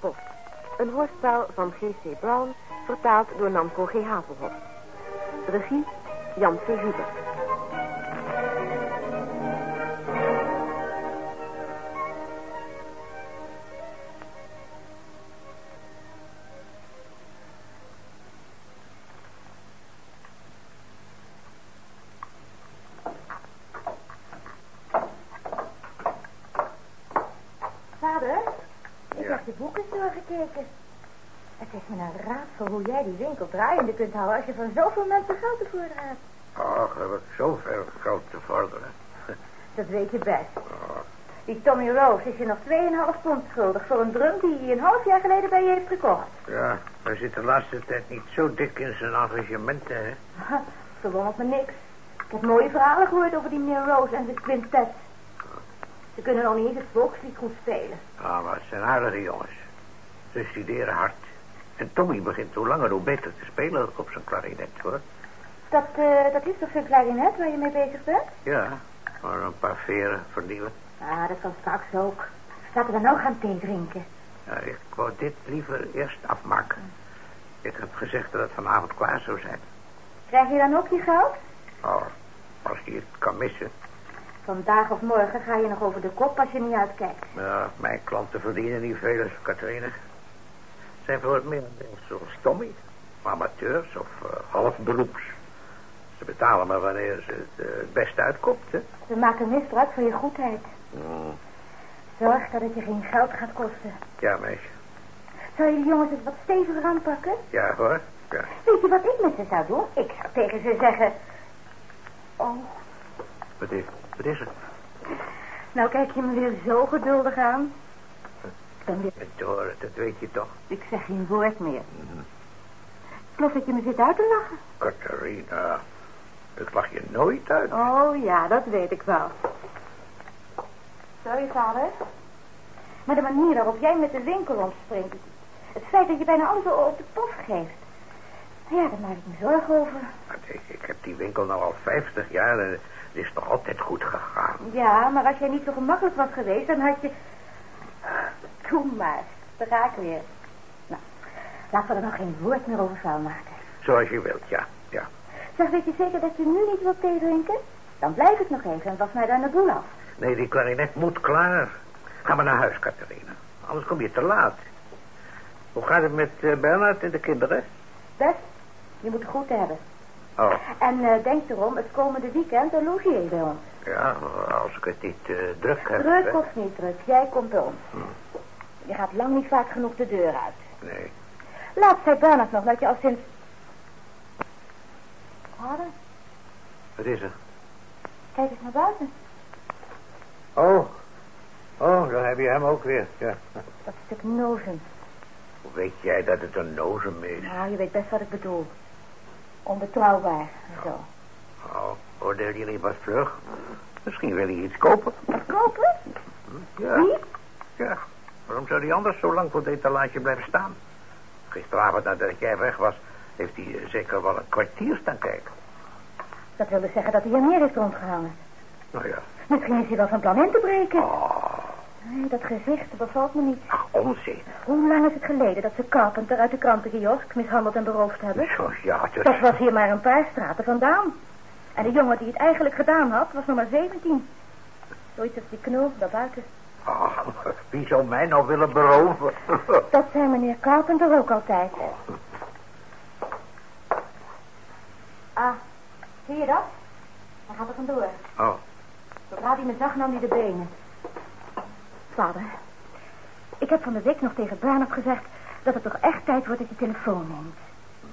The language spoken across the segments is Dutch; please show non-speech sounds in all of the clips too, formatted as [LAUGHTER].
de. Een hoorspel van G.C. Brown, vertaald door Namco G. Havelhoff. Regie Jan C. Hubert. Winkel draaiende kunt houden als je van zoveel mensen geld ervoor hebt. Och, heb ik zoveel geld te vorderen. [LAUGHS] Dat weet je best. Oh, Die Tommy Rose is je nog 2,5 pond schuldig voor een drum die hij een half jaar geleden bij je heeft gekocht. ja, hij zit de laatste tijd niet zo dik in zijn engagementen, hè? [LAUGHS] Verwondert me niks. Ik heb mooie verhalen gehoord over die meneer Rose en zijn quintet. Ze kunnen nog niet eens het volkslied goed spelen. Ah, maar het zijn aardige jongens. Ze studeren hard. En Tommy begint hoe langer hoe beter te spelen op zijn klarinet, hoor. Dat, eh, dat is toch zo'n klarinet waar je mee bezig bent? Ja, maar een paar veren vernieuwen. Ah, dat kan straks ook. Laten we nou gaan thee drinken. Ja, ik wou dit liever eerst afmaken. Ik heb gezegd dat het vanavond klaar zou zijn. Krijg je dan ook je geld? Oh, als hij het kan missen. Vandaag of morgen ga je nog over de kop als je niet uitkijkt. Ja, mijn klanten verdienen niet veel, Katrine. Zijn voor het merendeel zoals Tommy. Amateurs of uh, halfberoeps. Ze betalen maar wanneer ze het eh, het beste uitkomt, hè. We maken misbruik van je goedheid. Mm, Zorg dat het je geen geld gaat kosten. ja, meisje. Zou je die jongens het wat steviger aanpakken? Ja, hoor. Ja. Weet je wat ik met ze zou doen? Ik zou tegen ze zeggen... Oh, Wat is, wat is er? nou kijk je me weer zo geduldig aan. Ben weer... Horen, dat weet je toch. Ik zeg geen woord meer. Mhm. Ik geloof dat je me zit uit te lachen. Catharina, ik lach je nooit uit. Oh ja, dat weet ik wel. Sorry, vader. Maar de manier waarop jij met de winkel omspringt... Het feit dat je bijna alles al op de pof geeft... Ja, daar maak ik me zorgen over. Ik, ik heb die winkel nou al 50 jaar en het is nog altijd goed gegaan. Ja, maar als jij niet zo gemakkelijk was geweest, dan had je... Doe maar, ik weer. Nou, laten we er nog geen woord meer over vuil maken. Zoals je wilt, ja. Ja. Zeg, weet je zeker dat je nu niet wilt thee drinken? Dan blijf het nog even en was mij daar de boel af. Nee, die klarinet moet klaar. Ga maar naar huis, Catharina. Anders kom je te laat. Hoe gaat het met eh, Bernard en de kinderen? Best, je moet goed hebben. Oh, En eh, denk erom, het komende weekend dan logeer je bij ons. ja, als ik het niet eh, druk heb. Druk hè. of niet druk, jij komt bij ons. Hm. Je gaat lang niet vaak genoeg de deur uit. Nee. Laatst zei Bernard nog dat je al sinds... Vader, Wat is er? kijk eens naar buiten. Oh. Oh, dan heb je hem ook weer. Ja. Dat stuk nozen. Hoe weet jij dat het een nozem is? Nou, je weet best wat ik bedoel. Onbetrouwbaar en zo. Oh, oordeel je niet wat vlug? Misschien wil hij iets kopen. Wat kopen? Ja. Wie? Ja. Waarom zou hij anders zo lang voor het etalage blijven staan? Gisteravond nadat jij weg was, heeft hij eh, zeker wel een kwartier staan kijken. Dat wil dus zeggen dat hij hier meer heeft rondgehangen. Nou ja. Misschien is hij wel van plan in te breken. Oh, Nee, dat gezicht bevalt me niet. ach, onzin. Hoe lang is het geleden dat ze Carpenter uit de krantenkiosk mishandeld en beroofd hebben? Zo, ja, dus... Dat was hier maar een paar straten vandaan. En de jongen die het eigenlijk gedaan had, was nog maar 17. Zoiets als die knul daarbuiten. Ach, wie zou mij nou willen beroven? [LAUGHS] Dat zei meneer Carpenter ook altijd. Ah, zie je dat? Hij gaat er vandoor. Oh, Zodra hij me zag, nam hij de benen. Vader, ik heb van de week nog tegen Bernard gezegd... dat het toch echt tijd wordt dat je telefoon neemt.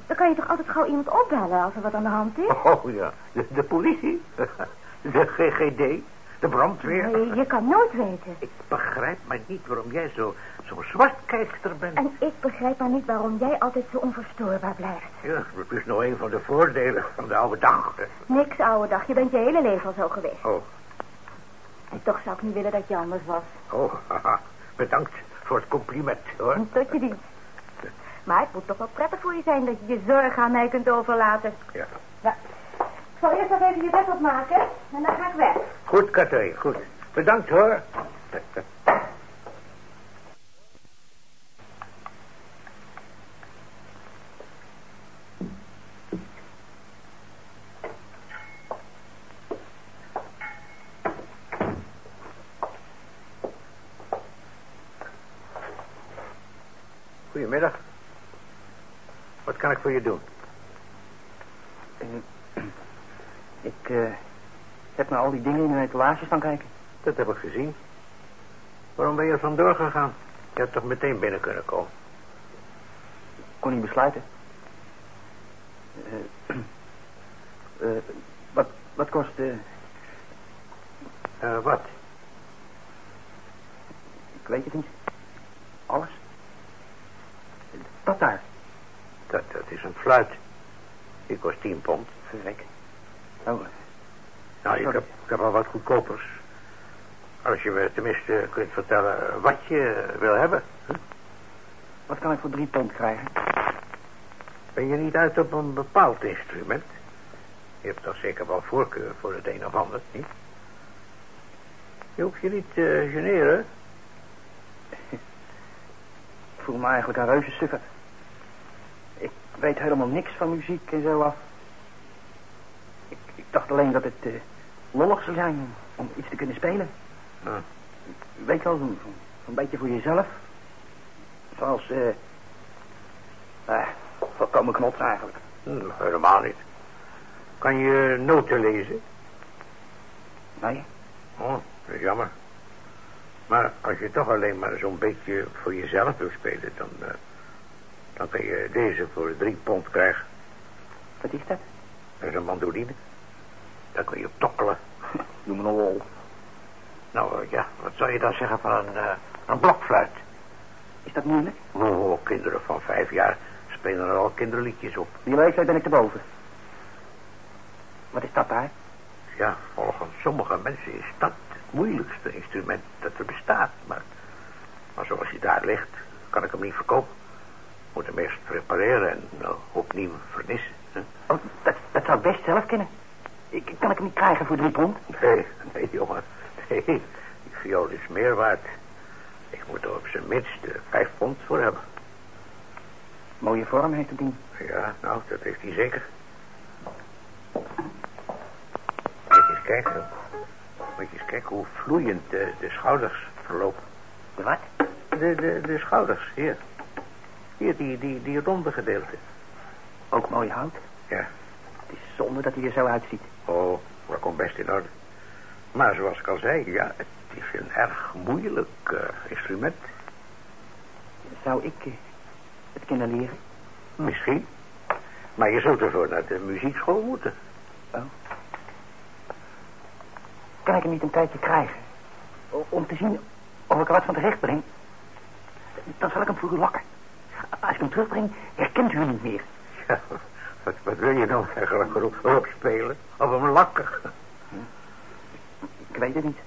Dan kan je toch altijd gauw iemand opbellen als er wat aan de hand is? oh ja. De, de politie? [LAUGHS] De GGD? De brandweer? Nee, je kan nooit weten. Ik begrijp maar niet waarom jij zo, zo zwartkijkster bent. En ik begrijp maar niet waarom jij altijd zo onverstoorbaar blijft. Ja, dat is nou een van de voordelen van de oude dag. Niks, oude dag. Je bent je hele leven al zo geweest. Oh, En toch zou ik niet willen dat je anders was. oh, haha. Bedankt voor het compliment, hoor. [LAUGHS] Tot je dienst. Maar het moet toch wel prettig voor je zijn dat je je zorgen aan mij kunt overlaten. Ja. Ik zal eerst nog even je bed opmaken en dan ga ik weg. Goed, Katrin, goed. Bedankt hoor. Goedemiddag. Wat kan ik voor je doen? Al die dingen in de etalage staan kijken. Dat heb ik gezien. Waarom ben je er vandoor gegaan? Je had toch meteen binnen kunnen komen? Ik kon niet besluiten. Uh, uh, wat, wat kost... Uh, wat? Ik weet het niet. Alles. Dat daar. Dat, dat is een fluit. Die kost tien pond. Verrek. Oh. Nou, ik heb, ik heb al wat goedkopers. Als je me tenminste kunt vertellen wat je wil hebben. Wat kan ik voor drie pond krijgen? Ben je niet uit op een bepaald instrument? Je hebt toch zeker wel voorkeur voor het een of ander, niet? Je hoeft je niet te uh, generen. Ik voel me eigenlijk een reuze suffer. Ik weet helemaal niks van muziek en zo af. Ik, ik dacht alleen dat het uh, lollig zou zijn om iets te kunnen spelen. Ja. Weet je wel, zo'n zo beetje voor jezelf. Zoals, eh... Uh, volkomen knots eigenlijk. Hm, helemaal niet. Kan je noten lezen? Nee. Oh, dat is jammer. Maar als je toch alleen maar zo'n beetje voor jezelf wil spelen, dan, uh, dan kan je deze voor drie pond krijgen. Wat is dat? Dat is een mandoline. Daar kun je op tokkelen. Noem me een lol. Nou uh, ja, wat zou je dan zeggen van een, uh, een blokfluit? Is dat moeilijk? Oh, kinderen van vijf jaar spelen er al kinderliedjes op. Die leeftijd ben ik te boven. Wat is dat daar? Ja, volgens sommige mensen is dat het moeilijkste instrument dat er bestaat. Maar, maar zoals hij daar ligt, kan ik hem niet verkopen. Moet hem eerst repareren en uh, opnieuw vernissen. Hè? Oh, dat, dat zou ik best zelf kennen. Ik, kan ik hem niet krijgen voor drie pond? Nee, nee, jongen. Nee, die viool is meer waard. Ik moet er op zijn minst uh, vijf pond voor hebben. Mooie vorm heeft het ding. Ja, nou, dat heeft hij zeker. Moet je eens kijken. Moet je eens kijken hoe vloeiend de, de schouders verlopen. De wat? De, de, de schouders, hier. Hier, die, die, die ronde gedeelte. Ook mooi hout? Ja. Het is zonde dat hij er zo uitziet. Oh, dat komt best in orde. Maar zoals ik al zei, ja, het is een erg moeilijk uh, instrument. Zou ik uh, het kunnen leren? Misschien. Maar je zult ervoor naar de muziekschool moeten. Oh. Kan ik hem niet een tijdje krijgen? O, om te zien of ik er wat van terecht breng? Dan zal ik hem voor u lakken. Als ik hem terugbreng, herkent u hem niet meer. Ja, wat, wat wil je nou eigenlijk erop, erop spelen? Of hem lakken? Hm. Ik weet het niet.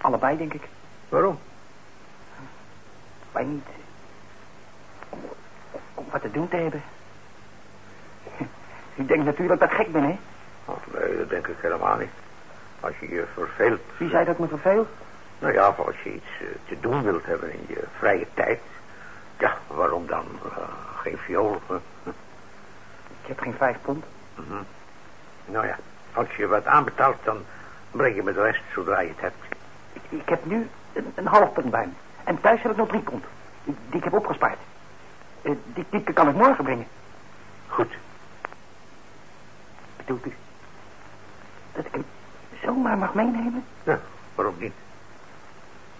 Allebei, denk ik. Waarom? Wij niet. Om, om wat te doen te hebben. U denkt natuurlijk dat ik gek ben, hè? Oh, nee, dat denk ik helemaal niet. Als je je verveelt... Wie zei dat ik me verveel? Nou ja, als je iets uh, te doen wilt hebben in je vrije tijd... Ja, waarom dan uh, geen viool? Ik heb geen vijf pond. Mm -hmm. Nou ja, als je wat aanbetaalt, dan breng je me de rest zodra je het hebt. Ik, ik heb nu een, een, half pond bij me. En thuis heb ik nog drie pond. Die, die ik heb opgespaard. Uh, die, die kan ik morgen brengen. Goed. Bedoelt u dat ik hem zomaar mag meenemen? Ja, waarom niet?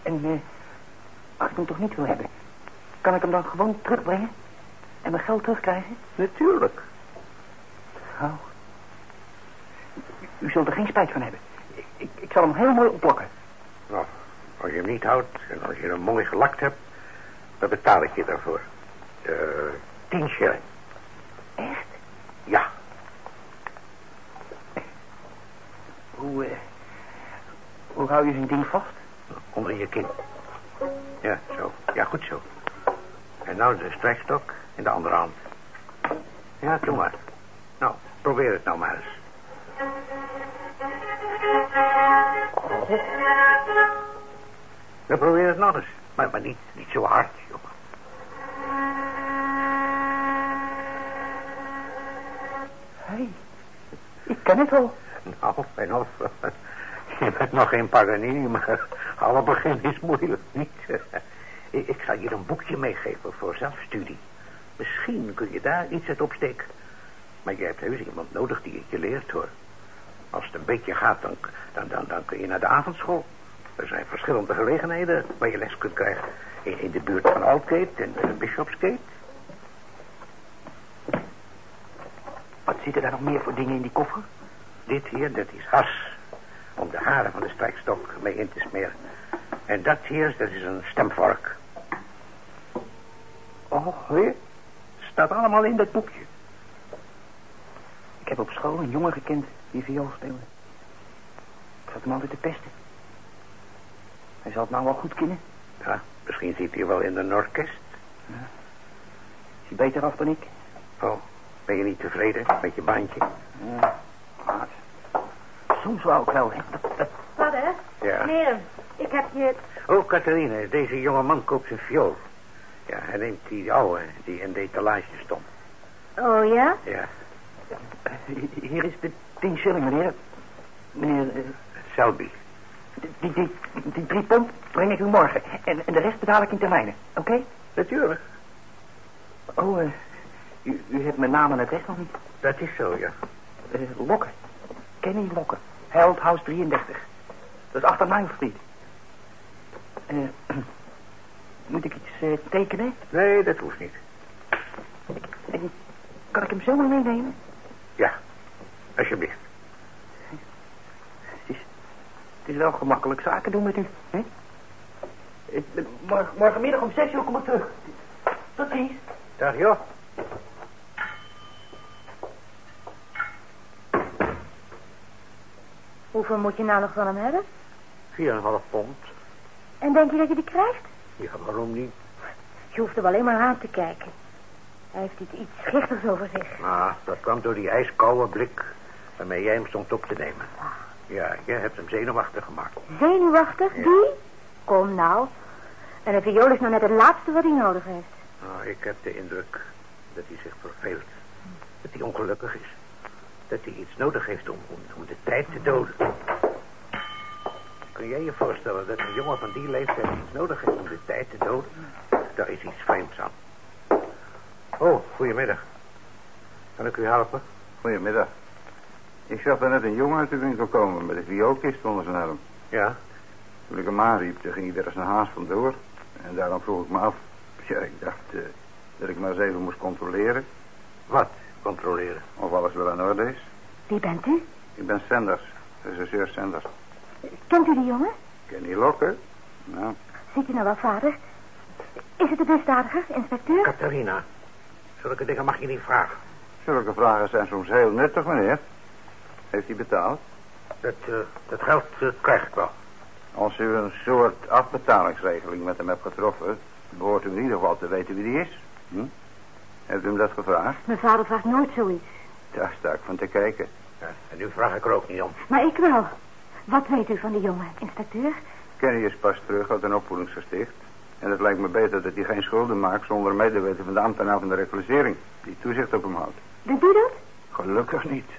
En uh, als ik hem toch niet wil hebben, kan ik hem dan gewoon terugbrengen? En mijn geld terugkrijgen? Natuurlijk. Oh. U, zult er geen spijt van hebben. Ik, ik, ik zal hem heel mooi opplakken. Nou, als je hem niet houdt en als je hem mooi gelakt hebt, dan betaal ik je daarvoor. Uh, tien shilling. Echt? Ja. Hoe, uh, hoe hou je zo'n ding vast? Onder je kin. Ja, zo. Ja, goed zo. En nou de strijkstok in de andere hand. Ja, doe maar. Nou, probeer het nou maar eens. Oh. Dan probeer het nog eens. Maar, maar niet, niet zo hard, jongen. Hé, hey, ik ken het al. Nou, en of... [LAUGHS] Je bent nog geen Paganini, maar alle begin is moeilijk, niet? Ik, ik zal je een boekje meegeven voor zelfstudie. Misschien kun je daar iets uit opsteken. Maar je hebt heus iemand nodig die het je leert, hoor. Als het een beetje gaat, dan, dan, dan, dan kun je naar de avondschool. Er zijn verschillende gelegenheden waar je les kunt krijgen. In, de buurt van Aldgate en uh, Bishopsgate. Wat zitten daar nog meer voor dingen in die koffer? Dit hier, dat is has. Om de haren van de strijkstok mee in te smeren. En dat hier, dat is een stemvork. Oh, weer? Staat allemaal in dat boekje. Ik heb op school een jongen gekend die viool speelde. Ik zat hem altijd te pesten. Hij zal het nou wel goed kennen. Ja, misschien zit hij wel in een orkest. Ja. Is hij beter af dan ik? Oh, ben je niet tevreden met je baantje? Ja, maar soms wel ook wel. Hè. Vader? Ja. Meneer, ik heb je... Oh, Catharine, deze jonge man koopt zijn viool. Ja, hij neemt die oude die in de etalage stond. Oh, ja? Ja, Hier is de tien shilling, meneer. Meneer, eh, Selby. die, die, die drie pond breng ik u morgen. En, en de rest betaal ik in termijnen. Oké? Natuurlijk. Oh, eh, u, u hebt mijn naam en adres nog niet. Dat is zo, ja. Eh, Lokken. Kenny Lokken. Held House 33. Dat is achter Nile. Eh, [CLEARS THROAT] moet ik iets eh, tekenen? Nee, dat hoeft niet. En kan ik hem zo maar meenemen? Ja, alsjeblieft. Het is, het is wel gemakkelijk zaken doen met u, hè? Ik, morgen, morgenmiddag om zes uur kom ik terug. Tot ziens. Dag, joh. Hoeveel moet je nou nog van hem hebben? 4,5 pond. En denk je dat je die krijgt? Ja, waarom niet? Je hoeft hem alleen maar aan te kijken. Hij heeft iets, iets schichtigs over zich. Ah, dat kwam door die ijskoude blik waarmee jij hem stond op te nemen. Ja, jij hebt hem zenuwachtig gemaakt. Zenuwachtig, Ja. die? Kom nou. En een viool is nou net het laatste wat hij nodig heeft. Nou, ik heb de indruk dat hij zich verveelt. Dat hij ongelukkig is. Dat hij iets nodig heeft om, om, om de tijd te doden. Kun jij je voorstellen dat een jongen van die leeftijd iets nodig heeft om de tijd te doden? Daar is iets vreemds aan. Oh, goedemiddag. Kan ik u helpen? Goedemiddag. Ik zag net een jongen uit de winkel komen met een vioolkist onder zijn arm. Ja. Toen ik hem aanriep, toen ging hij er als een haas vandoor. En daarom vroeg ik me af. Ja, ik dacht eh, dat ik maar eens even moest controleren Wat controleren? of alles wel in orde is. Wie bent u? Ik ben Sanders, regisseur Sanders. Kent u die jongen? Ken je lokken? Nou, Ziet u nou wel, vader? Is het de misdadiger, inspecteur? Catharina, zulke dingen mag je niet vragen. zulke vragen zijn soms heel nuttig, meneer. Heeft hij betaald? Dat, eh, dat geld eh, krijg ik wel. Als u een soort afbetalingsregeling met hem hebt getroffen, behoort u in ieder geval te weten wie die is. Hm? Heeft u hem dat gevraagd? Mijn vader vraagt nooit zoiets. Daar sta ik van te kijken. Ja, en nu vraag ik er ook niet om. Maar ik wel. Wat weet u van die jongen, inspecteur? Kenny is pas terug uit een opvoedingsgesticht. En het lijkt me beter dat hij geen schulden maakt zonder medeweten van de ambtenaar van de reclassering. Die toezicht op hem houdt. Bent u dat? Gelukkig niet.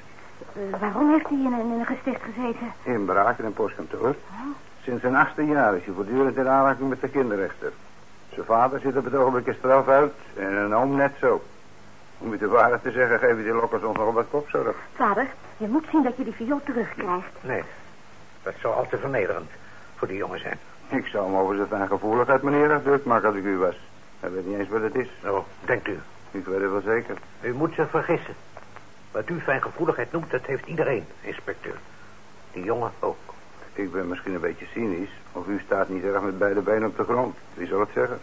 Eh, waarom heeft hij in een, in een gesticht gezeten? Inbraak in een postkantoor. Sinds zijn achtste jaar is hij voortdurend in aanraking met de kinderrechter. Zijn vader zit op het ogenblik een straf uit en een oom net zo. Om u de waarheid te zeggen, geven die lokkers ons nog wat kopzorg. Vader, je moet zien dat je die viool terugkrijgt. Nee, dat zou al te vernederend voor die jongen zijn. Ik zou hem over zijn fijngevoeligheid meneer afdruk maken als ik u was. Hij weet niet eens wat het is. Nou, denkt u. Ik weet het wel zeker. U moet zich vergissen. Wat u fijngevoeligheid noemt, dat heeft iedereen, inspecteur. Die jongen ook. Ik ben misschien een beetje cynisch, of u staat niet erg met beide benen op de grond. Wie zal het zeggen?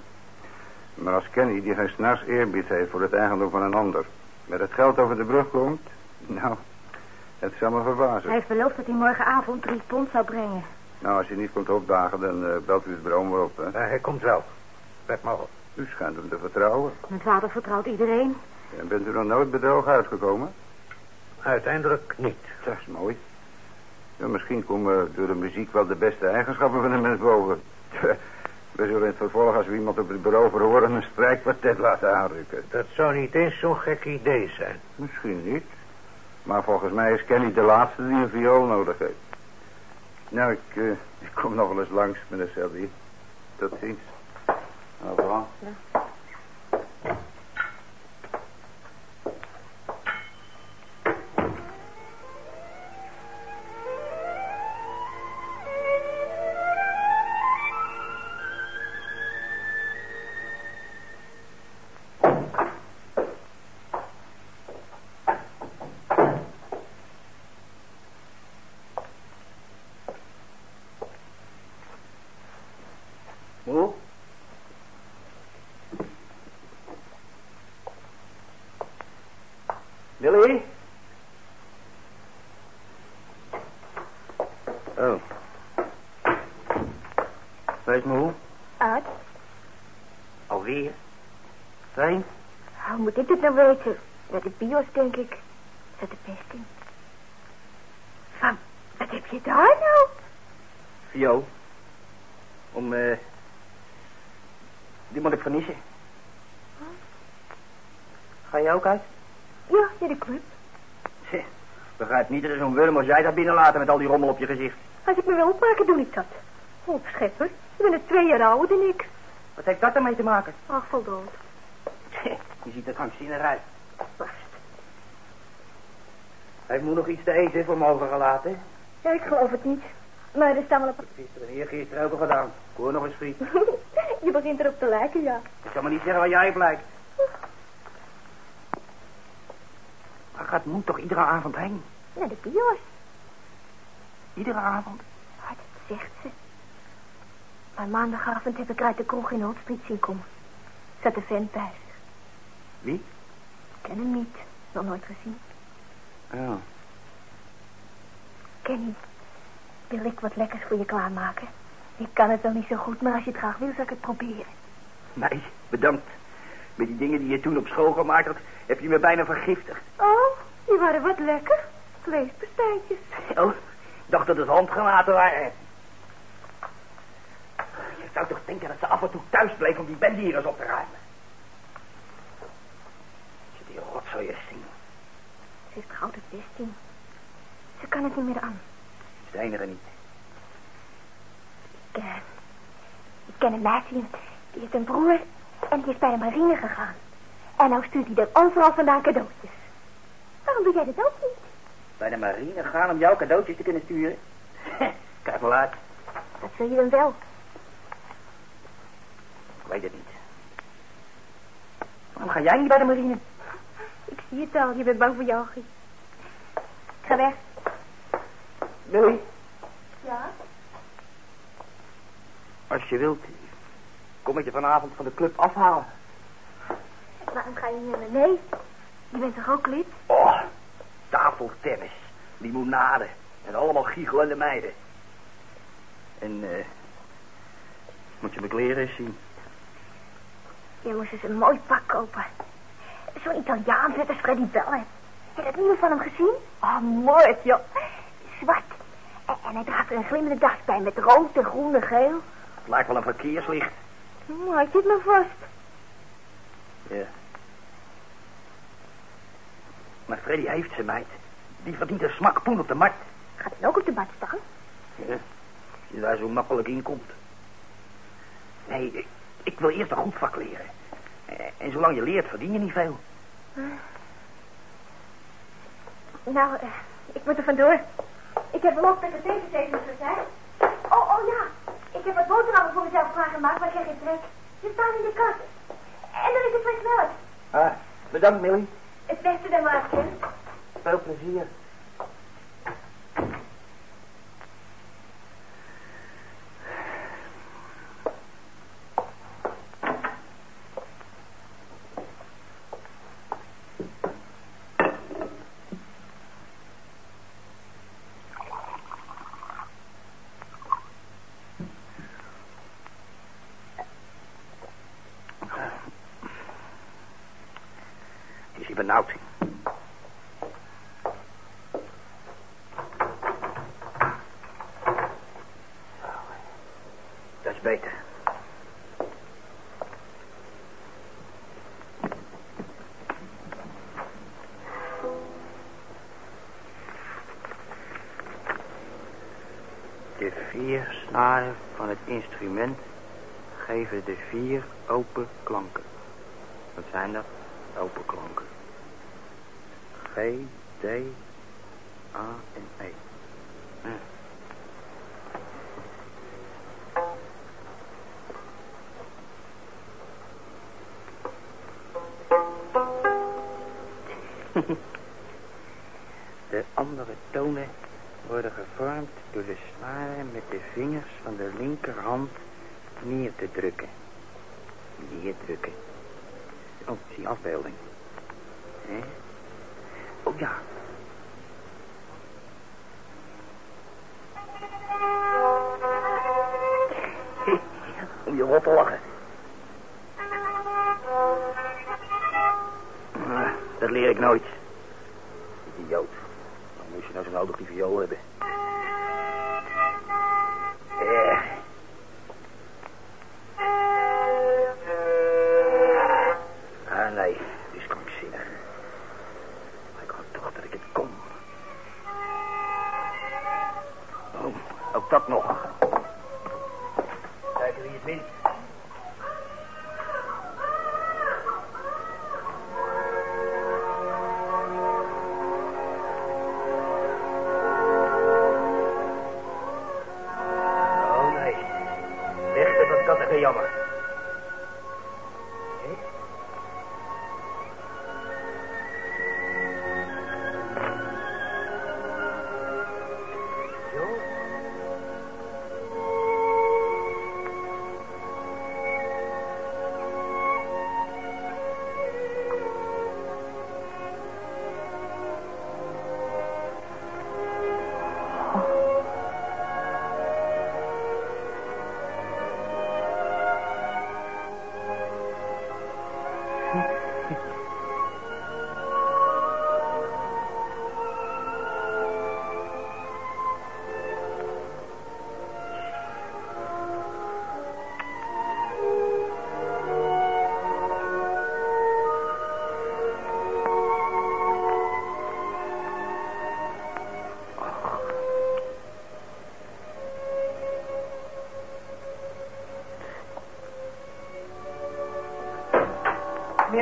Maar als Kenny, die geen s'nachts eerbied heeft voor het eigendom van een ander, met het geld over de brug komt, nou, het zal me Hij verbazen. heeft beloofd dat hij morgenavond drie pond zou brengen. Nou, als hij niet komt opdagen, dan eh, belt u het bureau maar op, hè. Eh, hij komt wel. Let maar op. U schijnt hem te vertrouwen. Mijn vader vertrouwt iedereen. En bent u nog nooit bedrogen uitgekomen? Uiteindelijk niet. Dat is mooi. Ja, misschien komen door de muziek wel de beste eigenschappen van een mens boven. [LAUGHS] We zullen in het vervolg, als we iemand op het bureau verhoren, een strijkkwartet laten aanrukken. Dat zou niet eens zo'n gek idee zijn. Misschien niet. Maar volgens mij is Kenny de laatste die een viool nodig heeft. Nou, ik, eh, ik kom nog wel eens langs, meneer Selby. Tot ziens. Overal. Moe? Moet nou weten? Naar de bios, denk ik. Zet de pest in. Van, wat heb je daar nou? Jo. Om, eh... die moet ik vernissen. Ga je ook uit? Ja, naar de club. Tje, begrijp niet dat er zo'n wurm als jij daar binnen laten met al die rommel op je gezicht. Als ik me wil opmaken, doe ik dat. Oh, schepper, je bent er twee jaar ouder dan ik. Wat heeft dat ermee te maken? Ach, voldoende. Je ziet er krankzinnig uit. Vast. Heeft moe nog iets te eten voor mogen gelaten? Ja, ik geloof het niet. Maar er staan wel een Gisteren en eergisteren ook al gedaan. Ik hoor nog eens friet. [LAUGHS] je begint erop te lijken, ja. Ik kan me niet zeggen waar jij op lijkt. Waar gaat moe toch iedere avond heen? Naar de bios. Iedere avond? Ah, dat zegt ze. Maar maandagavond heb ik uit de kroeg in Oldstreet zien komen. Zat de vent zich. Wie? Ik ken hem niet. Nog nooit gezien. Oh. Kenny, wil ik wat lekkers voor je klaarmaken? Ik kan het wel niet zo goed, maar als je het graag wil, zal ik het proberen. Nee, bedankt. Met die dingen die je toen op school gemaakt had, heb je me bijna vergiftigd. Oh, die waren wat lekker. Vleespastijtjes. Oh, ik dacht dat het handgranaten waren. Je zou toch denken dat ze af en toe thuis bleef om die bendieren op te ruimen. Als je zien. Ze goud het best. Ze kan het niet meer aan. is de enige niet. Ik, eh, ik ken een meisje, die heeft een broer en die is bij de marine gegaan. En nou stuurt hij er overal vandaan cadeautjes. Waarom doe jij dat ook niet? Bij de marine gaan om jouw cadeautjes te kunnen sturen. [LAUGHS] Kijk maar uit. Dat zul je dan wel. Ik weet het niet. Waarom ga jij niet bij de marine? Ik zie het al, je bent bang voor Jochie. Ik ga weg. Billy, Ja? als je wilt, kom ik je vanavond van de club afhalen. Waarom ga je niet naar mee? Je bent toch ook lid? Oh, tafeltennis, limonade en allemaal giechelende meiden. En, eh, moet je mijn kleren eens zien. Je moest eens een mooi pak kopen. Zo'n Italiaan net als Freddy Bell. Heb je dat nieuwe van hem gezien? Oh, mooi, joh. Zwart. En, en hij draagt er een glimmende das bij met rood en groen en geel. Het lijkt wel een verkeerslicht. Hm, hij zit me vast. Ja. Maar Freddy heeft ze, meid. Die verdient een smak poen op de markt. Gaat hij ook op de bad staan? Ja, als je daar zo makkelijk in komt. Nee, ik, ik wil eerst een goed vak leren. Eh, En zolang je leert, verdien je niet veel. Nou, eh, ik moet er vandoor. Ik heb beloofd dat het tegenzeten zou zijn. Oh, oh ja. Ik heb wat boterhammen voor mezelf klaargemaakt, maar ik heb geen trek. Ze staan in de kast. En er is een fles melk. Ah, bedankt, Millie. Het beste dan maar, hè. Veel plezier. Hij benauwd? Dat is beter. De vier snaren van het instrument geven de vier open klanken. Wat zijn dat? Open klanken. G,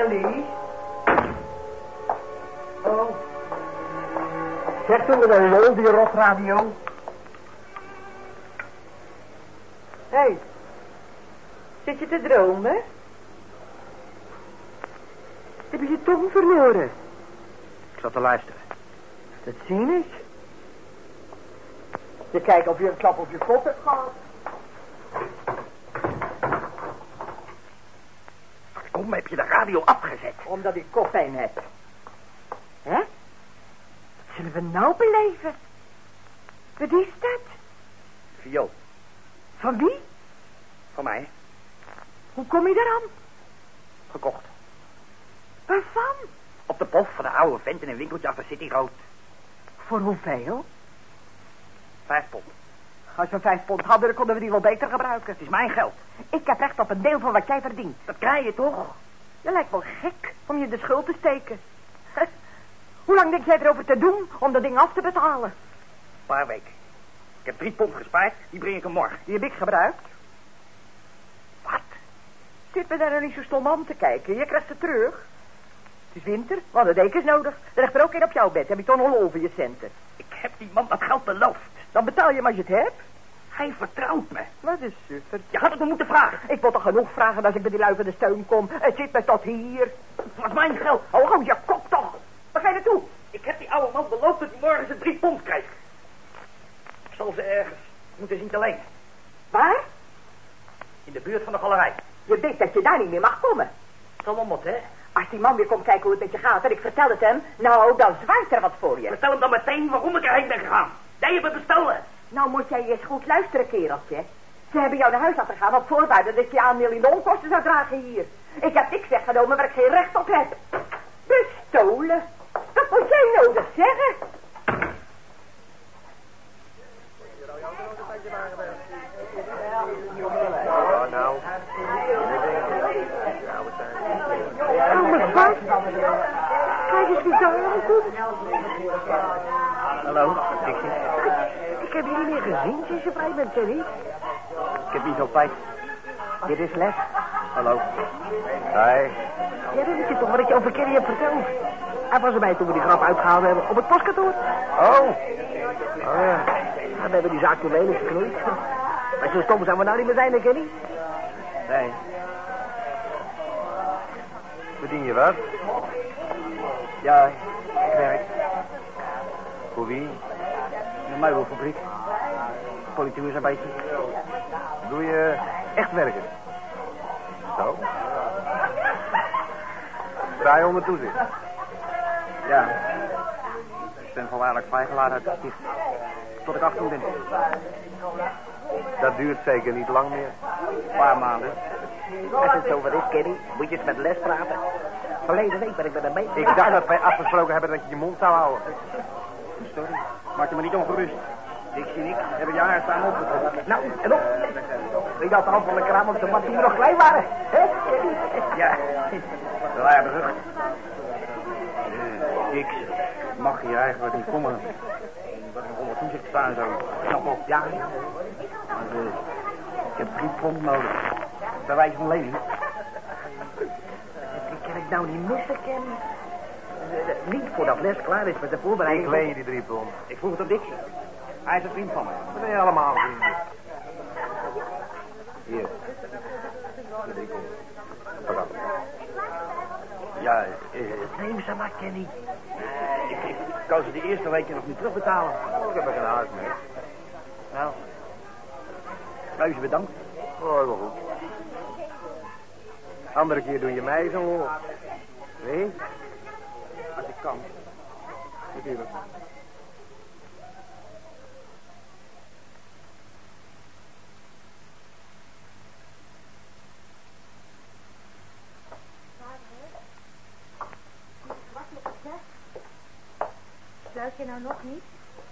Millie? Oh. Zeg toen met een lol, die rotradio. Hé. Hey. Zit je te dromen? Heb je je tong verloren? Ik zat te luisteren. Dat zie ik. Je kijkt of je een klap op je kop hebt gehad. Waarom heb je de radio afgezet? Omdat ik koppijn heb. Hè? Wat zullen we nou beleven? Wat is dat? Viool. Van wie? Van mij. Hoe kom je eraan? Gekocht. Waarvan? Op de pof van de oude vent in een winkeltje achter City Road. Voor hoeveel? Vijf pond. Als we vijf pond hadden, dan konden we die wel beter gebruiken. Het is mijn geld. Ik heb recht op een deel van wat jij verdient. Dat krijg je toch? Je lijkt wel gek om je de schuld te steken. [LAUGHS] Hoe lang denk jij erover te doen om dat ding af te betalen? Een paar weken. Ik heb drie pond gespaard. Die breng ik hem morgen. Die heb ik gebruikt. Wat? Zit me daar nou niet zo stom aan te kijken. Je krijgt ze terug. Het is winter, we hadden dekens nodig. Er ligt er ook een op jouw bed. Heb ik toch nog over je centen. Ik heb die man dat geld beloofd. Dan betaal je hem als je het hebt. Hij vertrouwt me. Wat is super. Je had het me moeten vragen. Ik wil toch genoeg vragen als ik bij die lui van de steun kom. Het zit me tot hier. Was mijn geld. Oh, hou je kop toch. Waar ga je naartoe? Ik heb die oude man beloofd dat hij morgen zijn drie pond krijgt. Ik zal ze ergens moeten zien te lenen. Waar? In de buurt van de galerij. Je weet dat je daar niet meer mag komen. Zal wel mot, hè? Als die man weer komt kijken hoe het met je gaat en ik vertel het hem, nou, dan zwaait er wat voor je. Vertel hem dan meteen waarom ik erheen ben gegaan. Jij hebt bestolen. Nou moet jij eens goed luisteren, kereltje. Ze hebben jou naar huis laten gaan op voorwaarde dat je aandeel in de onkosten zou dragen hier. Ik heb niks weggenomen waar ik geen recht op heb. Bestolen? Dat moet jij nodig zeggen. Oh, nou. Oh, mijn. Kijk eens wie daar aankomt. Hallo, Dixie. Ik heb je niet meer gezien sinds je vrij bent, Jenny. Ik heb niet veel tijd. Dit is Les. Hallo. Hi. Ja, dat is toch wat ik je over Kerry heb verteld. Hij was erbij toen we die grap uitgehaald hebben op het postkantoor. Oh. Oh ja. We hebben die zaak toen lelijk geknoeid. Maar zo stom zijn we nou niet meer zijn, hè, Kenny? Nee. Verdien je wat? Ja, ik werk. Voor wie? In een meubelfabriek. Politiehuisarbeidje. Doe je echt werken? Zo. Sta je onder toezicht? Ja. Ik ben voorwaardelijk vrijgelaten uit het sticht. Tot ik 18 ben. Dat duurt zeker niet lang meer. Een paar maanden. Als het zo wat is, Kenny, moet je eens met les praten. Verleden week ben ik met hem mee. Ik dacht dat wij afgesproken hebben dat je je mond zou houden. Sorry, maak je me niet ongerust. Ik zie niks, heb ik je haar staan opgetrokken. Nou, en op. Ik had de hand van de kraam op de mat die nog klein waren. Hè? Ja, wel aardig. Uh, ik mag hier eigenlijk niet komen. Dat ik onder toezicht staan zo. Snap op, ja. Uh, ik heb drie pond nodig. Bij wijze van lening. Die kan ik nou niet missen, Ken. Niet voordat les klaar is met de voorbereiding. Ik leen je die drie pond. Ik vroeg het op Dixie. Hij is een vriend van me. Ben je allemaal vrienden. [LAUGHS] Hier. De drie pond. Ja, uh, neem ze maar, Kenny. Uh, ik, ik kan ze de eerste weken nog niet terugbetalen. Oh, ik heb er geen haast mee. Nou, reuze bedankt. Oh, wel goed. Andere keer doe je mij zo'n lol. Nee? Kan. Natuurlijk. Sluit je nou nog niet?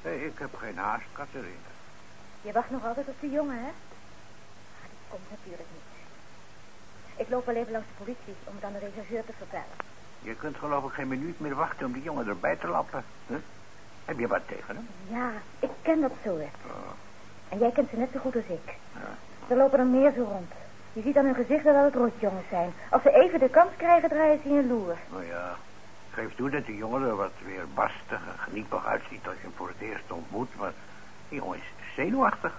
Nee, ik heb geen haast, Catharina. Je wacht nog altijd op die jongen, hè? Ah, die komt natuurlijk niet. Ik loop wel even langs de politie om het aan de rechercheur te vertellen. Je kunt geloof ik geen minuut meer wachten om die jongen erbij te lappen. Huh? Heb je wat tegen hem? Ja, ik ken dat soort. Oh, En jij kent ze net zo goed als ik. ja. Er lopen er meer zo rond. Je ziet aan hun gezichten dat het rotjongens zijn. Als ze even de kans krijgen, draaien ze in een loer. Nou ja, geef toe dat die jongen er wat weer bastig en geniepig uitziet als je hem voor het eerst ontmoet. Maar die jongen is zenuwachtig.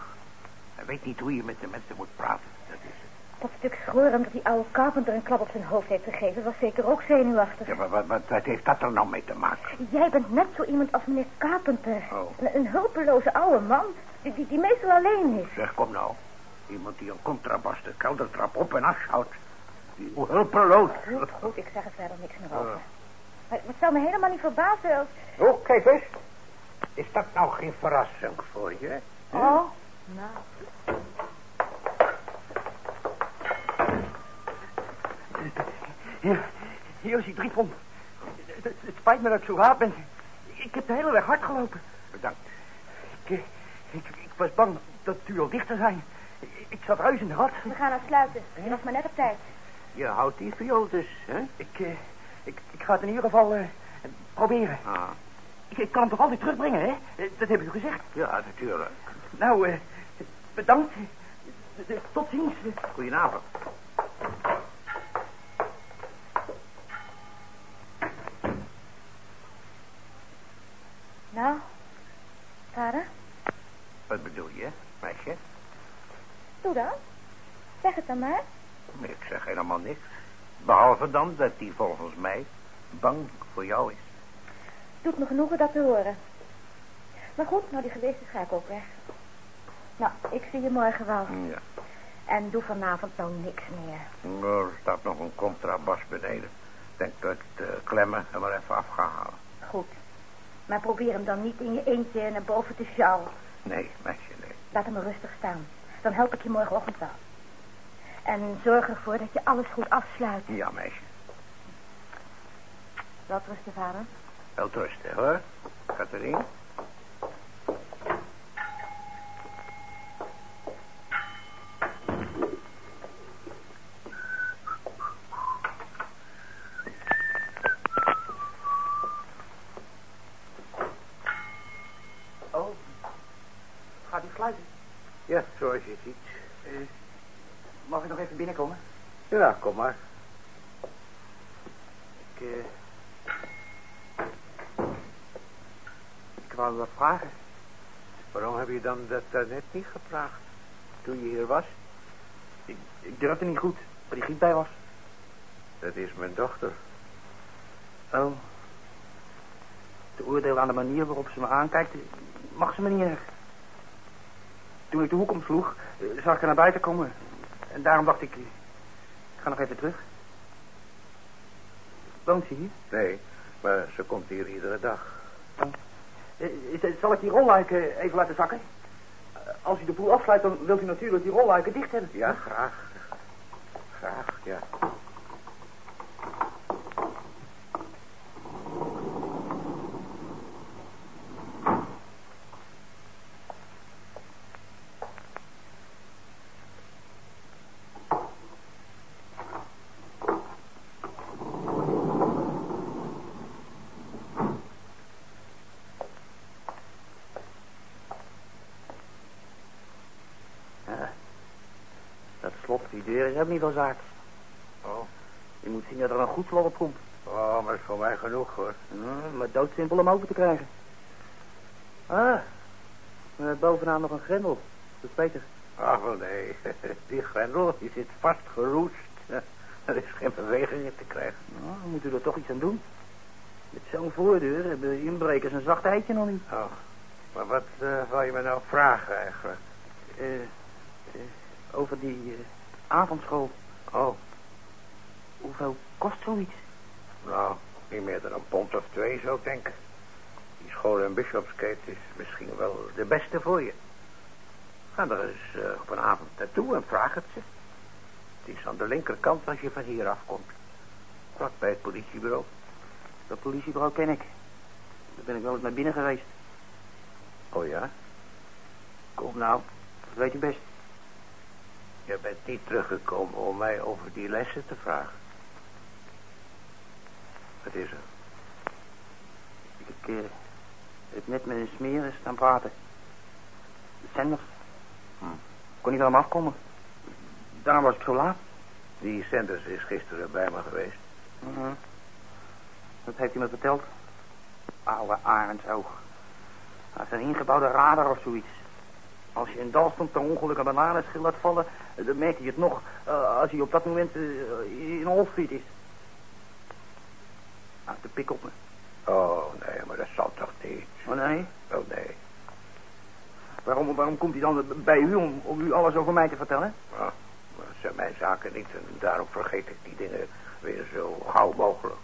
Hij weet niet hoe je met de mensen moet praten. Dat is. Dat stuk schoren dat die oude Carpenter een klap op zijn hoofd heeft gegeven... was zeker ook zenuwachtig. Ja, maar wat, wat, wat heeft dat er nou mee te maken? Jij bent net zo iemand als meneer Carpenter. Oh. Een, een hulpeloze oude man die, die, die meestal alleen is. Zeg, kom nou. Iemand die een contrabas de keldertrap op en afhoudt. Die hulpeloos. Goed, goed, ik zeg er verder niks meer over. Maar het zou me helemaal niet verbazen als... Oh, kijk eens. Is dat nou geen verrassing voor je? Oh, nou... Hier, hier is die drie pond. Het, het- het spijt me dat ik zo raar ben. Ik heb de hele weg hard gelopen. Bedankt. Ik, ik, ik was bang dat het u al dicht zou zijn. Ik, zat ruis in de rat. We gaan nou sluiten. Je was maar net op tijd. Je houdt die viool dus, hè? Ik, eh, ik, ik ga het in ieder geval eh, proberen. Ah, Ik, ik kan hem toch altijd terugbrengen, hè? Eh, Dat heb ik u gezegd. ja, natuurlijk. Nou, eh, bedankt. Eh, eh, Tot ziens. Goedenavond. Nou, vader, Wat bedoel je, meisje? doe dan. Zeg het dan maar. Ik zeg helemaal niks. Behalve dan dat hij volgens mij bang voor jou is. Doet me genoegen dat te horen. Maar goed, nou die geweest is, ga ik ook weg. Nou, ik zie je morgen wel. Ja. En doe vanavond nou niks meer. Nou, Er staat nog een contrabas beneden. Denk dat ik de klemmen er maar even af ga halen. Goed. Maar probeer hem dan niet in je eentje naar boven te sjouwen. Nee, meisje, nee. Laat hem rustig staan. Dan help ik je morgenochtend wel. En zorg ervoor dat je alles goed afsluit. Ja, meisje. Wat rusten, vader? Wel rusten, hoor. Catherine? Eh, Mag ik nog even binnenkomen? Ja, kom maar. Ik, eh... Ik wou wat vragen. Waarom heb je dan dat daarnet niet gevraagd? Toen je hier was? Ik, ik durfde niet goed, giet bij was. Dat is mijn dochter. Oh. Te oordelen aan de manier waarop ze me aankijkt, mag ze me niet erg. Toen ik de hoek omsloeg, eh, zag ik haar naar buiten komen. En daarom dacht ik, eh, ik ga nog even terug. Woont ze hier? Nee, maar ze komt hier iedere dag. Eh, eh, Zal ik die rolluiken even laten zakken? Als u de boel afsluit, dan wilt u natuurlijk die rolluiken dicht hebben. Ja, graag. Graag. Ja. Dat slot, ook niet wel zaak. Oh. Je moet zien dat er een goed slot op komt. Oh, maar is voor mij genoeg, hoor. Ja, maar doodsimpel om open te krijgen. Ah, eh, bovenaan nog een grendel. Dat is beter. Ach, wel nee. [LAUGHS] Die grendel, die zit vastgeroest. [LAUGHS] Er is geen beweging in te krijgen. Nou, dan moet u er toch iets aan doen. Met zo'n voordeur hebben inbrekers een zacht eitje nog niet. Oh, maar wat uh, wil je me nou vragen eigenlijk? Eh, eh, over die eh, avondschool. Oh, Hoeveel kost zoiets? nou, niet meer dan een pond of twee zou ik denken. Die school in Bishopsgate is misschien wel de beste voor je. Ga er eens eh, op een avond naartoe en vraag het ze. Het is aan de linkerkant als je van hier afkomt. Vlak bij het politiebureau. Dat politiebureau ken ik. Daar ben ik wel eens naar binnen geweest. Oh ja? Kom nou, dat weet u best. Je bent niet teruggekomen om mij over die lessen te vragen. Wat is er? Ik eh, heb net met een smeer staan praten. De Sanders. Hm. Kon niet van hem afkomen. Daarom was ik zo laat. Die Sanders is gisteren bij me geweest. Mhm. Dat heeft hij me verteld. Oude arendsoog. Hij heeft een ingebouwde radar of zoiets. Als je in Dalston per ongeluk een bananenschil laat vallen... dan merkt hij het nog eh, als hij op dat moment eh, in Olfried is. Heeft de pik op me. Oh, nee, maar dat zal toch niet. Oh nee? Oh, nee. Waarom, waarom komt hij dan bij u om, om u alles over mij te vertellen? Dat zijn mijn zaken niet en daarom vergeet ik die dingen weer zo gauw mogelijk.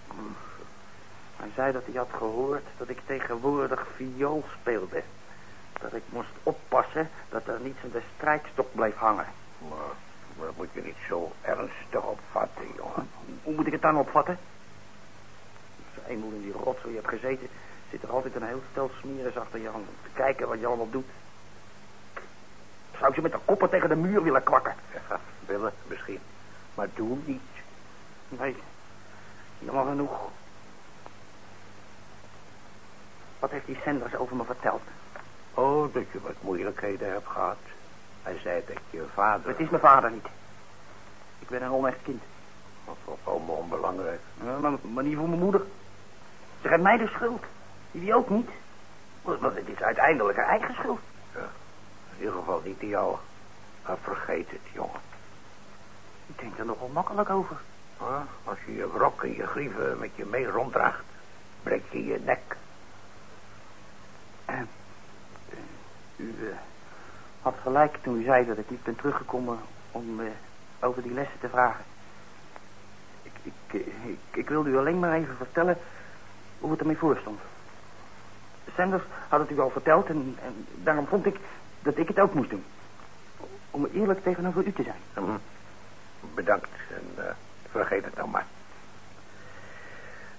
Hij zei dat hij had gehoord dat ik tegenwoordig viool speelde. Dat ik moest oppassen dat er niets in de strijkstok bleef hangen. Maar, maar dat moet je niet zo ernstig opvatten, jongen. Hoe moet ik het dan opvatten? Als je eenmaal in die rotzooi hebt gezeten... zit er altijd een heel stel smeres achter je aan... om te kijken wat je allemaal doet. Zou ik ze met de koppen tegen de muur willen kwakken? Ja, willen misschien. Maar doe niet. Nee, jammer genoeg. Wat heeft die Sanders over me verteld? Oh, dat je wat moeilijkheden hebt gehad. Hij zei dat je vader... Het is mijn vader niet. Ik ben een onecht kind. Volkomen onbelangrijk. Ja, maar, maar niet voor mijn moeder. Ze geeft mij de schuld. Die ook niet. Want het is uiteindelijk haar eigen schuld. Ja, in ieder geval niet die jouwe. Maar vergeet het, jongen. Ik denk er nogal makkelijk over. Ja, als je je wrok en je grieven met je mee ronddraagt, breek je je nek. Eh, u eh, had gelijk toen u zei dat ik niet ben teruggekomen om eh, over die lessen te vragen. Ik, ik, eh, ik, ik wilde u alleen maar even vertellen hoe het ermee voor stond. Sanders had het u al verteld en, en daarom vond ik dat ik het ook moest doen. Om eerlijk tegenover u te zijn. Hm. Bedankt en vergeet het nou maar.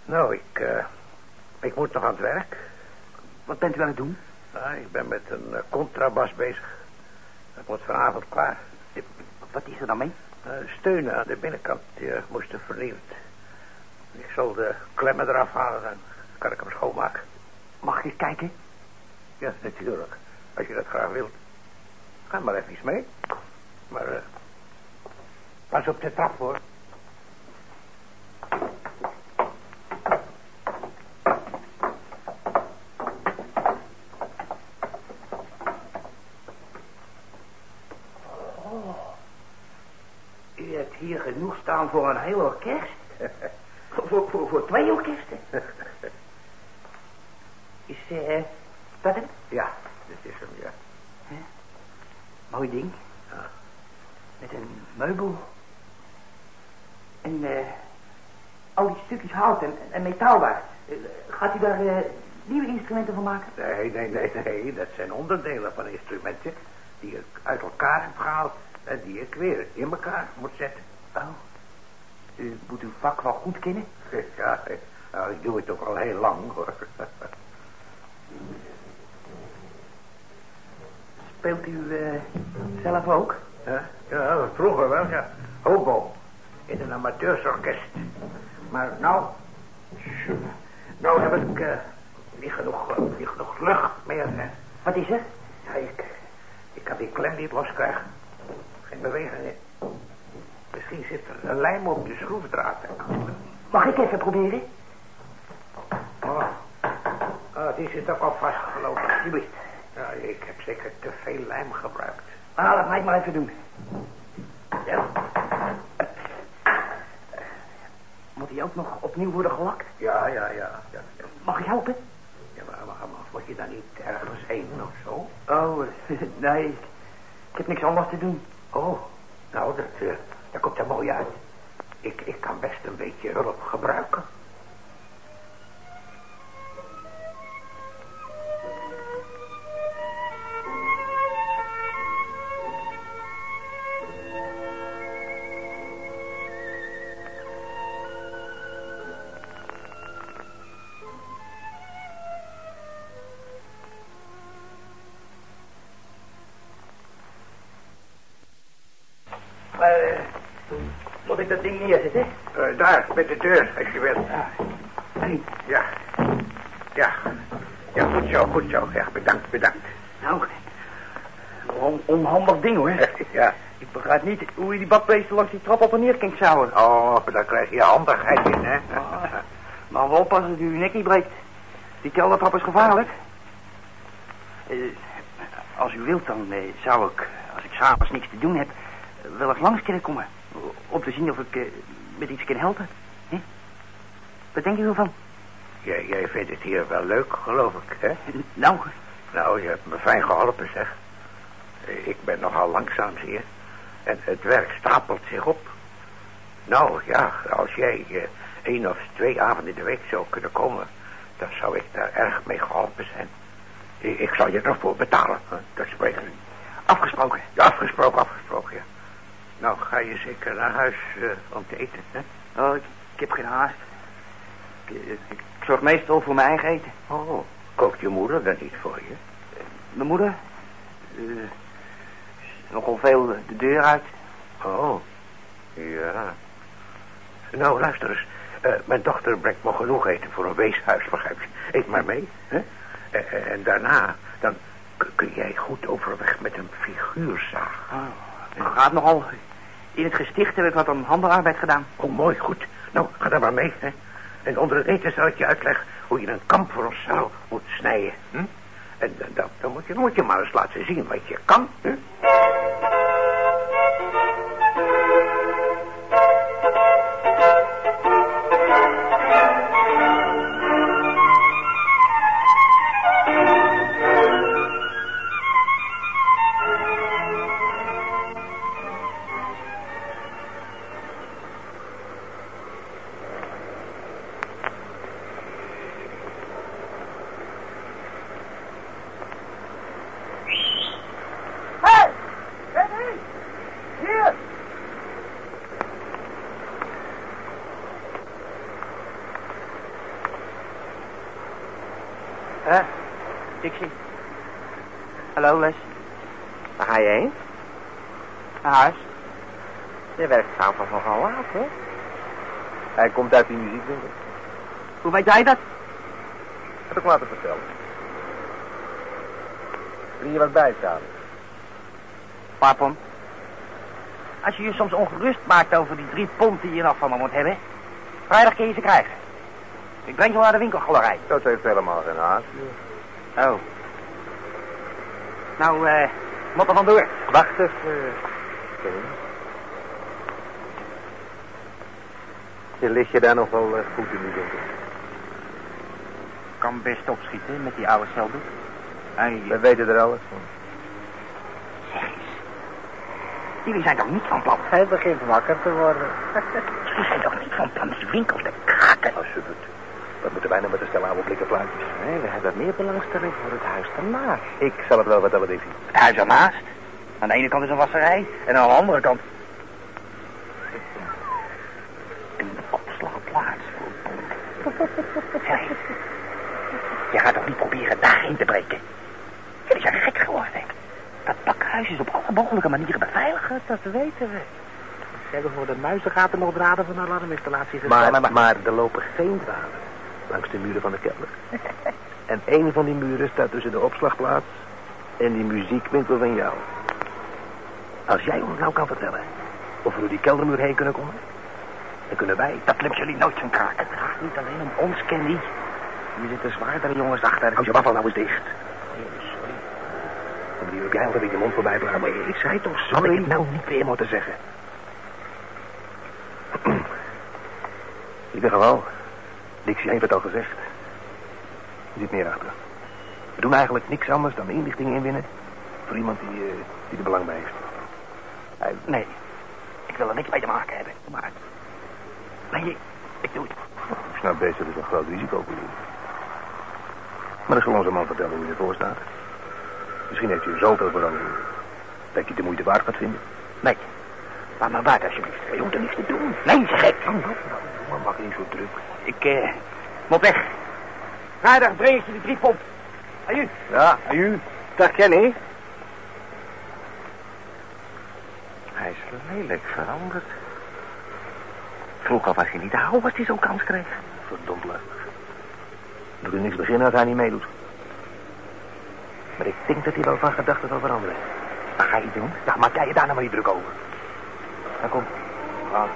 Nou, ik, eh, ik moet nog aan het werk. Wat bent u aan het doen? Ah, ik ben met een eh, contrabas bezig. Dat wordt vanavond klaar. Eh, Wat is er dan mee? Uh, steunen aan de binnenkant die eh, moesten vernieuwd. Ik zal de klemmen eraf halen, dan kan ik hem schoonmaken. Mag ik eens kijken? Ja, natuurlijk. Als je dat graag wilt. Ga maar even mee. Maar, eh, Pas op de trap, hoor. Oh. U hebt hier genoeg staan voor een heel orkest. [LAUGHS] voor, voor, voor twee orkesten. [LAUGHS] Is eh, dat het? Ja, dit is hem, ja. Mooi ding. Ja. Met een meubel. En eh al die stukjes hout en, en metaal daar. Eh, gaat u daar eh, nieuwe instrumenten van maken? Nee, nee, nee, nee. Dat zijn onderdelen van instrumenten die ik uit elkaar heb gehaald en die ik weer in elkaar moet zetten. Oh. U moet uw vak wel goed kennen. [LAUGHS] Ja, nou, ik doe het toch al heel lang, hoor. Speelt u eh, zelf ook? Ja, ja, vroeger wel, ja. Hobo. In een amateursorkest. Maar nou... Nou heb ik eh, niet, genoeg, eh, niet genoeg lucht meer. Hè. Wat is er? Ja, ik, ik kan die klem niet loskrijgen. Geen beweging in. Misschien zit er een lijm op de schroefdraad. Mag ik even proberen? Oh. Ah, die zit ook al vastgelopen. Alsjeblieft. Ja, ik heb zeker te veel lijm gebruikt. Ah, laat mij maar even doen. Ja, Moet hij ook nog opnieuw worden gelakt? ja, ja, ja. Mag ik helpen? Ja, maar, maar, maar moet je dan niet ergens heen of zo? Oh, [LAUGHS] nee. Ik heb niks anders te doen. Oh, nou, dat, eh, dat komt er mooi uit. Ik, ik kan best een beetje hulp gebruiken. Je bakbeesten langs die trap op en neer kan sjouwen. Oh, daar krijg je handigheid in, hè? Ah, maar wel oppassen dat u uw nek niet breekt. Die keldertrap is gevaarlijk. Eh, als u wilt, dan eh, zou ik, als ik s'avonds niks te doen heb, wel eens langs kunnen komen. Om te zien of ik eh, met iets kan helpen. Hè? Wat denkt u ervan? Jij, jij vindt het hier wel leuk, geloof ik, hè? Nou, Nou, je hebt me fijn geholpen, zeg. Ik ben nogal langzaam, zie je. En het werk stapelt zich op. Nou, ja, als jij eh, één of twee avonden in de week zou kunnen komen... dan zou ik daar erg mee geholpen zijn. Ik, ik zal je ervoor betalen, hè? dat spreken we. afgesproken. Ja, afgesproken, afgesproken, ja. Nou, ga je zeker naar huis eh, om te eten, hè? Oh, ik, ik heb geen haast. Ik, ik, ik zorg meestal voor mijn eigen eten. Oh, kookt je moeder dan niet voor je? Mijn moeder? eh, nogal veel de deur uit. Oh, ja. Nou, luister eens. Eh, mijn dochter brengt me genoeg eten voor een weeshuis, begrijp je. Eet maar mee, hè? Eh, eh, en daarna, dan kun jij goed overweg met een figuurzaag. Het gaat nogal. In het gesticht heb ik wat aan handelarbeid gedaan. Oh, mooi, goed. Nou, ga daar maar mee, hè. En onder het eten zal ik je uitleggen hoe je een kamp voor ons zaal moet snijden. Hm? En dan, moet, je, moet je maar eens laten zien wat je kan. Hm? Uit die muziekwinkel. Hoe weet jij dat? Heb ik laten vertellen. Wil je wat bij samen? Paar pond. Als je je soms ongerust maakt over die drie pond die je nog van me moet hebben... vrijdag kun je ze krijgen. Ik breng je wel naar de winkelgalerij. Dat heeft helemaal geen haast. Oh. Nou, eh, moet er vandoor. Wacht even. Kenny. Ligt je daar nog wel eh, goed in die winkel. Kan best opschieten met die oude celdoek. Hij, We weten er alles van. zeg eens. Jullie zijn toch niet van plan? Hij begint wakker te worden. [LAUGHS] Jullie zijn toch niet van plan die winkel te kraken? Alsjeblieft. Wat moeten wij nou met de stel oude blikken fluitjes? Nee, we hebben meer belangstelling voor het huis daarnaast. Ik zal het wel wat dat is. Het huis ernaast. Aan de ene kant is een wasserij en aan de andere kant... Een opslagplaats voor bont. Zeg eens. Je gaat toch niet proberen daarheen te breken? Jullie zijn gek geworden. Dat pakhuis is op alle mogelijke manieren beveiligd. Dat weten we. Ze hebben voor de muizengaten nog draden van de alarminstallatie Maar, maar, er lopen geen draden langs de muren van de kelder. [LAUGHS] en één van die muren staat tussen de opslagplaats en die muziekwinkel van jou. Als jij ons nou kan vertellen of we door die keldermuur heen kunnen komen, dan kunnen wij... Dat lukt jullie nooit van kraken. Het gaat niet alleen om ons, Candy. Hier zitten zwaardere jongens achter. Hou je waffel nou eens dicht. Moet jij je mond voorbij praten. Maar ik zei toch Had sorry? ik het nou niet weer moeten zeggen? [CLEARS THROAT] In ieder geval, Dixie heeft het al gezegd. Er zit meer achter. We doen eigenlijk niks anders dan inlichtingen inwinnen voor iemand die, eh, die er belang bij heeft. Eh, nee, ik wil er niks mee te maken hebben. Maar, nee, ik doe het. Ik snap best dat het een groot risico voor. Maar dan zal onze man vertellen hoe je ervoor staat. Misschien heeft u er zoveel veranderd dat je de moeite waard gaat vinden. Nee, laat maar waard alsjeblieft. Je hoeft er niks te doen. Nee, gek. Oh, wat nou? Maar maak niet zo druk. Ik, eh, moet weg. Vrijdag breng ik je die drie pond. Aju. Ja, u. Dag Kenny. Hij is lelijk veranderd. Vroeger was hij niet te houden als hij zo'n kans kreeg. Verdomd leuk. Kunnen niks beginnen als hij niet meedoet. Maar ik denk dat hij wel van gedachten zal veranderen. Wat ga je doen? Nou, maak jij je daar nou maar niet druk over. Dan kom. Gaan.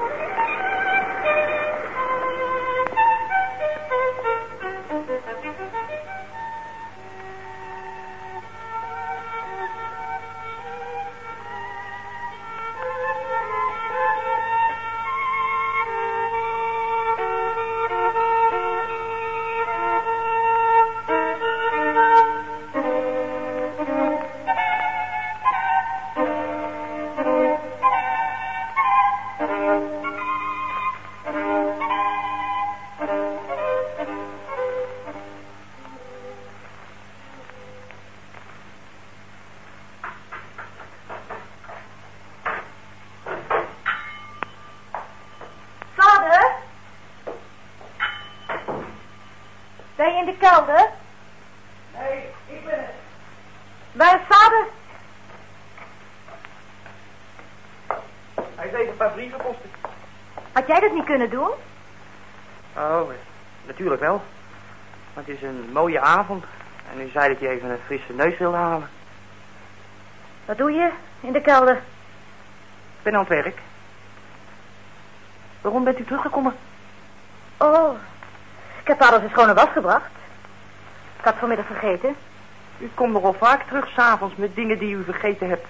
Dat niet kunnen doen? Oh, eh, natuurlijk wel. Maar het is een mooie avond. En u zei dat je even een frisse neus wilde halen. Wat doe je in de kelder? Ik ben aan het werk. Waarom bent u teruggekomen? Oh, ik heb alles in schone was gebracht. Ik had vanmiddag vergeten. U komt nogal vaak terug s'avonds met dingen die u vergeten hebt.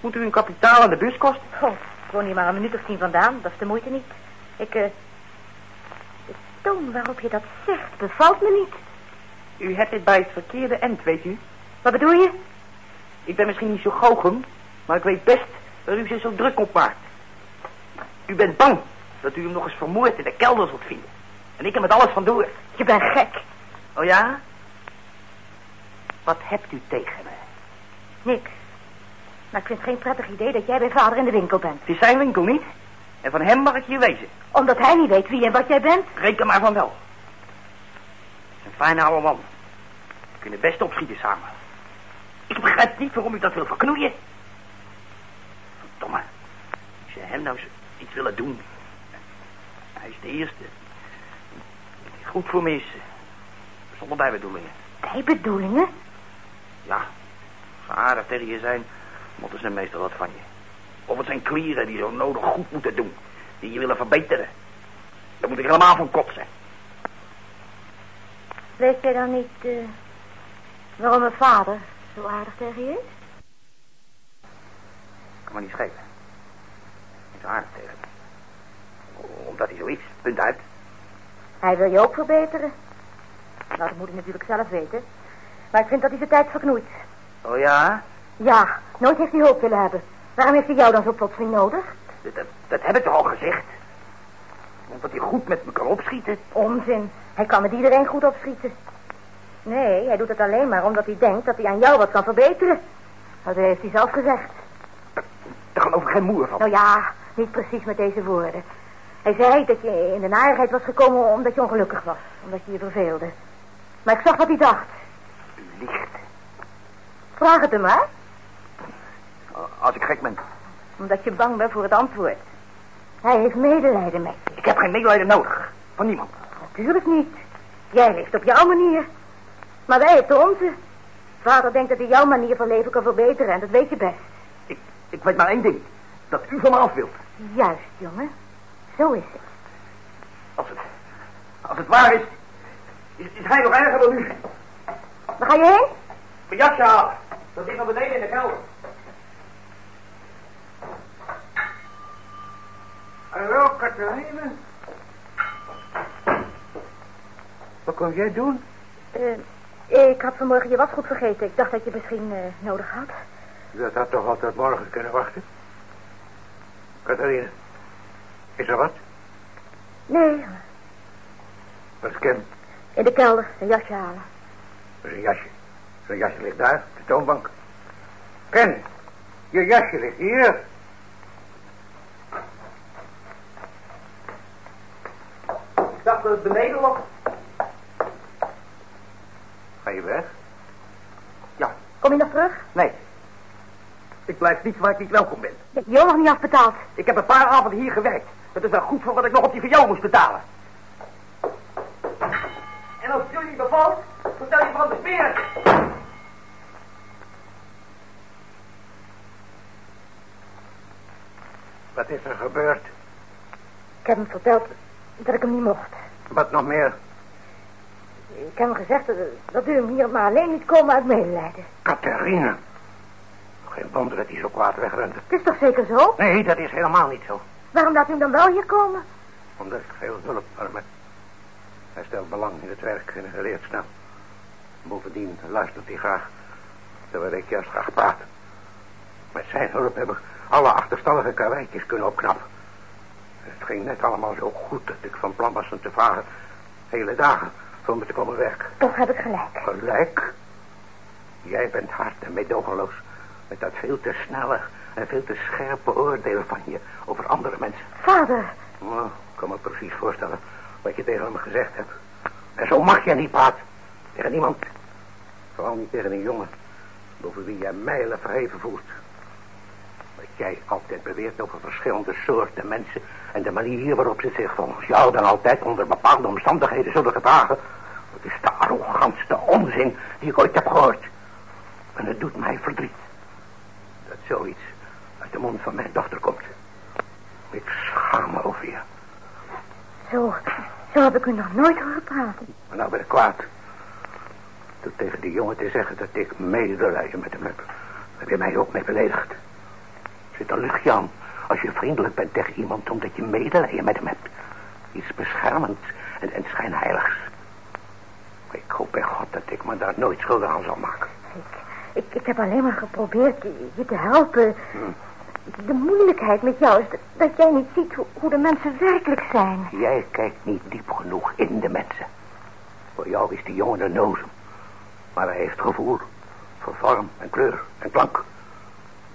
Moet u een kapitaal aan de bus kosten? Oh, woon hier maar een minuut of tien vandaan. Dat is de moeite niet. Ik, eh... De toon waarop je dat zegt bevalt me niet. U hebt dit bij het verkeerde eind, weet u. Wat bedoel je? Ik ben misschien niet zo goochem, maar ik weet best waar u zich zo druk op maakt. U bent bang dat u hem nog eens vermoord in de kelder zult vinden. En ik er met alles van door. Je bent gek. Oh ja? Wat hebt u tegen me? Niks. Maar ik vind het geen prettig idee dat jij bij vader in de winkel bent. Het is zijn winkel niet. En van hem mag ik je wezen. Omdat hij niet weet wie en wat jij bent. Reken maar van wel. Het is een fijne oude man. We kunnen best opschieten samen. Ik begrijp niet waarom u dat wil verknoeien. Verdomme. Als je hem nou iets willen doen. Hij is de eerste. Die goed voor me is. eh, Zonder bijbedoelingen. Bijbedoelingen? Ja. Als ze aardig tegen je zijn, moeten ze meestal wat van je. Of het zijn klieren die zo nodig goed moeten doen. Die je willen verbeteren. Daar moet ik helemaal van kotsen. Weet jij dan niet eh, waarom mijn vader zo aardig tegen je is? Kan me niet schelen. Niet zo aardig tegen me. Omdat hij zo is. Punt uit. Hij wil je ook verbeteren. Nou, dat moet ik natuurlijk zelf weten. Maar ik vind dat hij zijn tijd verknoeit. Oh ja? Ja, nooit heeft hij hulp willen hebben. Waarom heeft hij jou dan zo plotseling nodig? Dat, dat, dat heb ik toch al gezegd? Omdat hij goed met me kan opschieten. Onzin. Hij kan met iedereen goed opschieten. Nee, hij doet het alleen maar omdat hij denkt dat hij aan jou wat kan verbeteren. Dat heeft hij zelf gezegd. Daar geloof ik geen moer van. Nou ja, niet precies met deze woorden. Hij zei dat je in de narigheid was gekomen omdat je ongelukkig was. Omdat je je verveelde. Maar ik zag wat hij dacht. U liegt. Vraag het hem maar. Als ik gek ben. Omdat je bang bent voor het antwoord. Hij heeft medelijden met je. Ik heb geen medelijden nodig. Van niemand. Natuurlijk niet. Jij leeft op jouw manier. Maar wij op de onze. Vader denkt dat hij jouw manier van leven kan verbeteren en dat weet je best. Ik, ik weet maar één ding. Dat u van me af wilt. Juist, jongen. Zo is het. Als het, als het waar is, is, is hij nog erger dan u. Waar ga je heen? Mijn jasje halen. Dat zit naar beneden in de kelder. Hallo, Catharine. Wat kon jij doen? Eh, ik had vanmorgen je wasgoed vergeten. Ik dacht dat je misschien eh, nodig had. Dat had toch altijd morgen kunnen wachten? Catharine, is er wat? Nee, Wat is Ken? in de kelder een jasje halen. Dat is een jasje. Zijn jasje ligt daar, op de toonbank. Ken, je jasje ligt hier. Dacht dat het beneden lag. Ga je weg? Ja, Kom je nog terug? nee. Ik blijf niet waar ik niet welkom ben. Je hebt ook nog niet afbetaald. Ik heb een paar avonden hier gewerkt. Dat is wel goed voor wat ik nog op die van jou moest betalen. En als jullie niet bevalt, vertel je van de speren. Wat is er gebeurd? Ik heb hem verteld dat ik hem niet mocht. Wat nog meer? Ik heb hem gezegd dat, dat u hem hier maar alleen niet komen uit medelijden. Catharine. Geen wonder dat hij zo kwaad wegrende. Het is toch zeker zo? Nee, dat is helemaal niet zo. Waarom laat u hem dan wel hier komen? Omdat ik veel hulp voor hem. Hij stelt belang in het werk en hij leert snel. Bovendien luistert hij graag. Terwijl ik juist graag praat. Met zijn hulp heb ik alle achterstallige karweitjes kunnen opknappen. Het ging net allemaal zo goed dat ik van plan was hem te vragen... hele dagen voor me te komen werken. Toch heb ik gelijk. Gelijk? Jij bent hard en meedogenloos. Met dat veel te snelle en veel te scherpe oordeel van je over andere mensen. Vader, Nou, ik kan me precies voorstellen wat je tegen hem gezegd hebt. En zo mag je niet praten. Tegen niemand. Vooral niet tegen een jongen. Boven wie jij mijlen verheven voelt. Wat jij altijd beweert over verschillende soorten mensen... en de manier waarop ze zich volgens jou dan altijd onder bepaalde omstandigheden zullen gedragen... dat is de arrogantste onzin die ik ooit heb gehoord. En het doet mij verdriet. Dat zoiets uit de mond van mijn dochter komt. Ik schaam me over je. zo, zo heb ik u nog nooit horen praten. Maar nou ben ik kwaad. Door tegen die jongen te zeggen dat ik medelijden met hem heb. Heb je mij ook mee beledigd. Er zit een luchtje aan als je vriendelijk bent tegen iemand omdat je medelijden met hem hebt. Iets beschermends en, en schijnheiligs. Ik hoop bij God dat ik me daar nooit schuldig aan zal maken. Ik, ik heb alleen maar geprobeerd je, je te helpen. De moeilijkheid met jou is dat, dat jij niet ziet hoe, hoe de mensen werkelijk zijn. Jij kijkt niet diep genoeg in de mensen. Voor jou is die jongen een nozem. Maar hij heeft gevoel voor vorm en kleur en klank.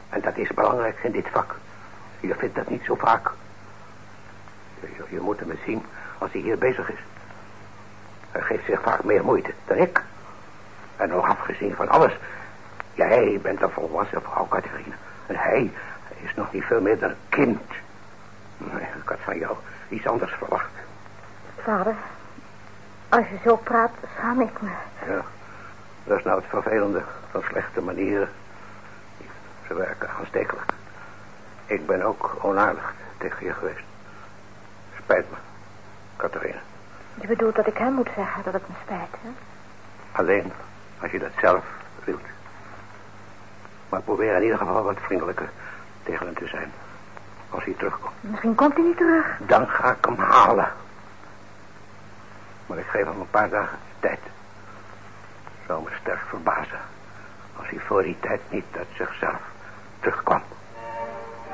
En dat is belangrijk in dit vak. Je vindt dat niet zo vaak. Je, je moet hem eens zien als hij hier bezig is. Hij geeft zich vaak meer moeite dan ik. En nog afgezien van alles. Jij bent een volwassen vrouw, Catharine. En hij, hij is nog niet veel meer dan een kind. Nee, ik had van jou iets anders verwacht. Vader, als je zo praat, schaam ik me. Ja, dat is nou het vervelende van slechte manieren. Ze werken aanstekelijk. Ik ben ook onaardig tegen je geweest. Spijt me, Catharina. Je bedoelt dat ik hem moet zeggen dat het me spijt, hè? Alleen als je dat zelf wilt. Maar probeer in ieder geval wat vriendelijker tegen hem te zijn. Als hij terugkomt. Misschien komt hij niet terug. Dan ga ik hem halen. Maar ik geef hem een paar dagen tijd. Zou me sterk verbazen als hij voor die tijd niet uit zichzelf terugkwam.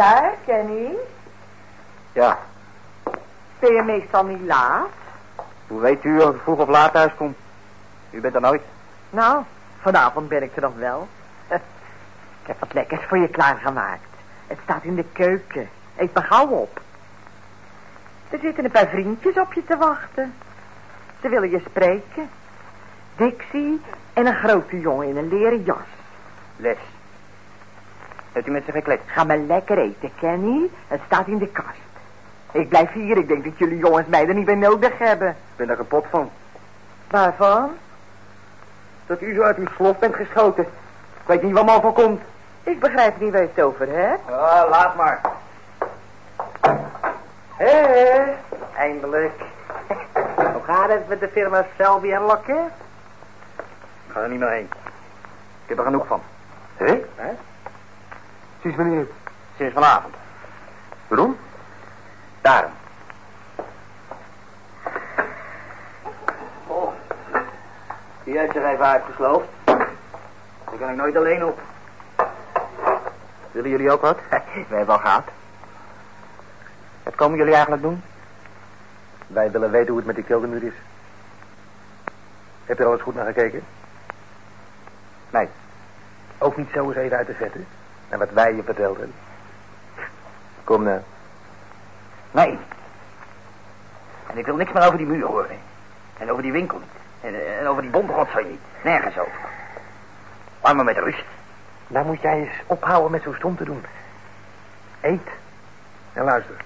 daar, Kenny? Ja, Ben je meestal niet laat? hoe weet u of ik vroeg of laat thuis kom? U bent er nooit. Nou, vanavond ben ik er nog wel. [LAUGHS] Ik heb wat lekkers voor je klaargemaakt. Het staat in de keuken. Eet maar gauw op. Er zitten een paar vriendjes op je te wachten. Ze willen je spreken. Dixie en een grote jongen in een leren jas. Les. Heeft u met zich gekleed? Ga maar lekker eten, Kenny. Het staat in de kast. Ik blijf hier. Ik denk dat jullie jongens mij er niet bij nodig hebben. Ik ben er kapot van. Waarvan? Dat u zo uit uw slof bent geschoten. Ik weet niet wat me overkomt. Ik begrijp niet waar je het over hebt. Ah, laat maar. Hé, eindelijk. Hoe gaat het met de firma Selby en Lokke? Ik ga er niet meer heen. Ik heb er genoeg van. Hé? Hè? Sinds wanneer? Sinds vanavond. Waarom? Daarom. Oh. Die heeft zich even uitgesloofd. Daar kan ik nooit alleen op. Willen jullie ook wat? [LAUGHS] We hebben al gehad. Wat komen jullie eigenlijk doen? Wij willen weten hoe het met die keldermuur is. Heb je er al eens goed naar gekeken? Nee. Ook niet zo eens even uit te zetten. En wat wij je verteld hebben. Kom nou. Nee. En ik wil niks meer over die muur horen. En over die winkel niet. En, en over die bontegodszooi niet. Nergens over. Laat me met rust. Nou moet jij eens ophouden met zo stom te doen. Eet. En luister.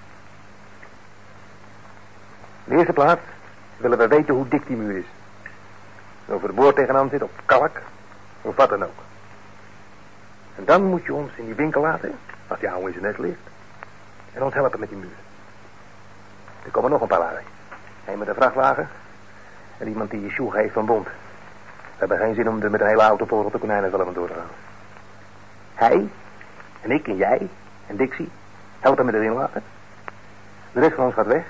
In de eerste plaats willen we weten hoe dik die muur is. Of er boord tegenaan zit, of kalk, of wat dan ook. En dan moet je ons in die winkel laten, als die oude in zijn nest ligt. En ons helpen met die muur. Er komen nog een paar wagen. Eén met een vrachtwagen. En iemand die je sjoeg heeft van bond. We hebben geen zin om er met een hele auto vol op de konijnenvelden door te gaan. Hij, en ik en jij, en Dixie, helpen met het inlaten. De rest van ons gaat weg.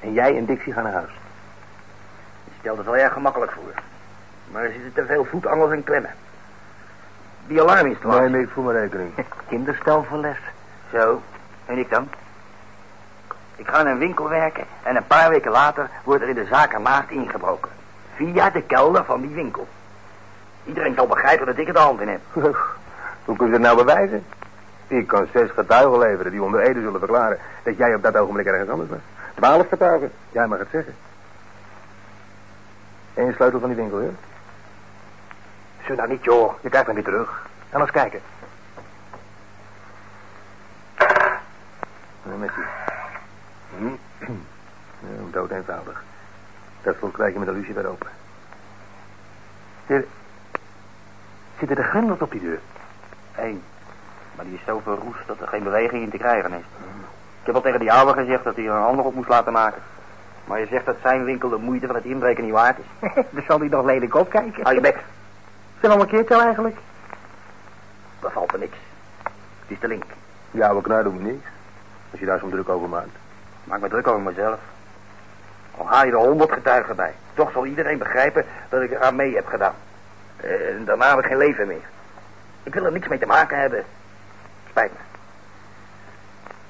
En jij en Dixie gaan naar huis. Je stelt het wel erg gemakkelijk voor. Maar er zitten te veel voetangels en klemmen. Die alarminstallatie. Nee, ik voel mijn rekening. [LAUGHS] Kinderstel voor les. Zo. En ik dan? Ik ga in een winkel werken en een paar weken later wordt er in de zaak ernaast ingebroken. Via de kelder van die winkel. Iedereen zal begrijpen dat ik er de hand in heb. [LAUGHS] Hoe kun je dat nou bewijzen? Ik kan zes getuigen leveren die onder Ede zullen verklaren dat jij op dat ogenblik ergens anders was. Twaalf getuigen. Jij mag het zeggen. En je sleutel van die winkel, hè? Zo nou niet, joh. Je krijgt hem weer terug. En eens kijken. Nou, met je. Hm? Ja, [CLEARS THROAT] dood eenvoudig. Dat slot krijg je met een lucifer open. Er... Zitten er grendels op die deur? Eén. Maar die is zo verroest dat er geen beweging in te krijgen is. Ik heb al tegen die oude gezegd dat hij er een ander op moest laten maken. Maar je zegt dat zijn winkel de moeite van het inbreken niet waard is. [LAUGHS] Dan zal hij nog lelijk opkijken. Hou je bek. Zijn al een keer tel eigenlijk? Er valt er niks. Het is de link. Oude knar doet me niks. Als je daar zo'n druk over maakt. Maak me druk over mezelf. Al haal je er honderd getuigen bij. Toch zal iedereen begrijpen dat ik eraan mee heb gedaan. Eh, En daarna heb ik geen leven meer. Ik wil er niks mee te maken hebben. Spijt me.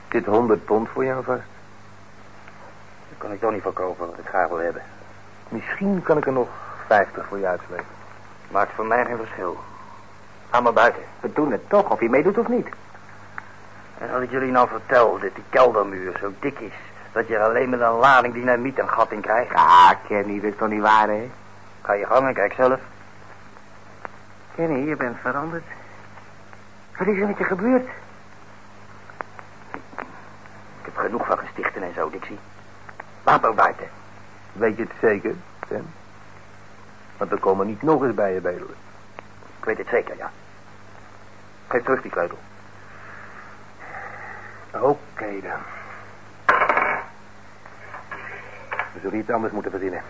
Dit 100 pond voor jou vast. Dat kan ik toch niet verkopen wat ik graag wil hebben. Misschien kan ik er nog 50 voor je uitslepen. Maakt voor mij geen verschil. Ga maar buiten. We doen het toch, of je meedoet of niet. En als ik jullie nou vertel dat die keldermuur zo dik is... dat je er alleen met een lading dynamiet een gat in krijgt... Ah, Kenny, dat is toch niet waar, hè? Ga je gang en kijk zelf. Kenny, je bent veranderd. Wat is er met je gebeurd? Ik heb genoeg van gestichten en zo, Dixie. Laat ook buiten. Weet je het zeker, Sam? Want we komen niet nog eens bij je bedelen. Ik weet het zeker, ja. Geef terug die sleutel. Oké dan. We zullen iets anders moeten verzinnen.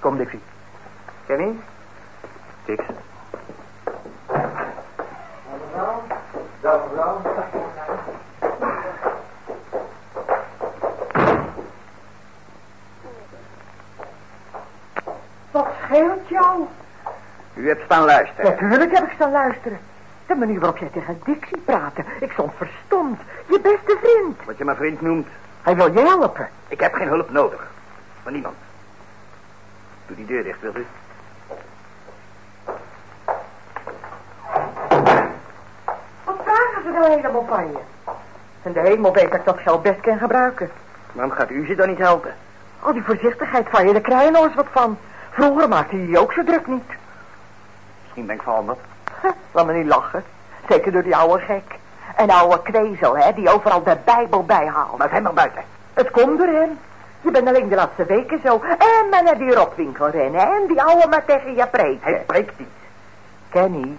Kom, Dixie. Kenny? Dix. Wat scheelt jou? U hebt staan luisteren. Natuurlijk heb ik staan luisteren. De manier waarop jij tegen Dixie praatte. Ik stond verstomd. Je beste vriend. Wat je mijn vriend noemt. Hij wil je helpen. Ik heb geen hulp nodig. Van niemand. Doe die deur dicht, wil u? Wat vragen ze nou helemaal van je? En de hemel weet dat ik dat geld best kan gebruiken. Waarom gaat u ze dan niet helpen? Al die voorzichtigheid van je, daar krijg je nog eens wat van. Vroeger maakte je je ook zo druk niet. Misschien ben ik veranderd. [LAUGHS] Laat me niet lachen. Zeker door die oude gek. Een oude kwezel, hè, die overal de Bijbel bijhaalt. Laat hem maar buiten. Het komt door hem. Je bent alleen de laatste weken zo. En maar naar die rotwinkel rennen. En die ouwe maar tegen je preken. Hij spreekt niet. Kenny,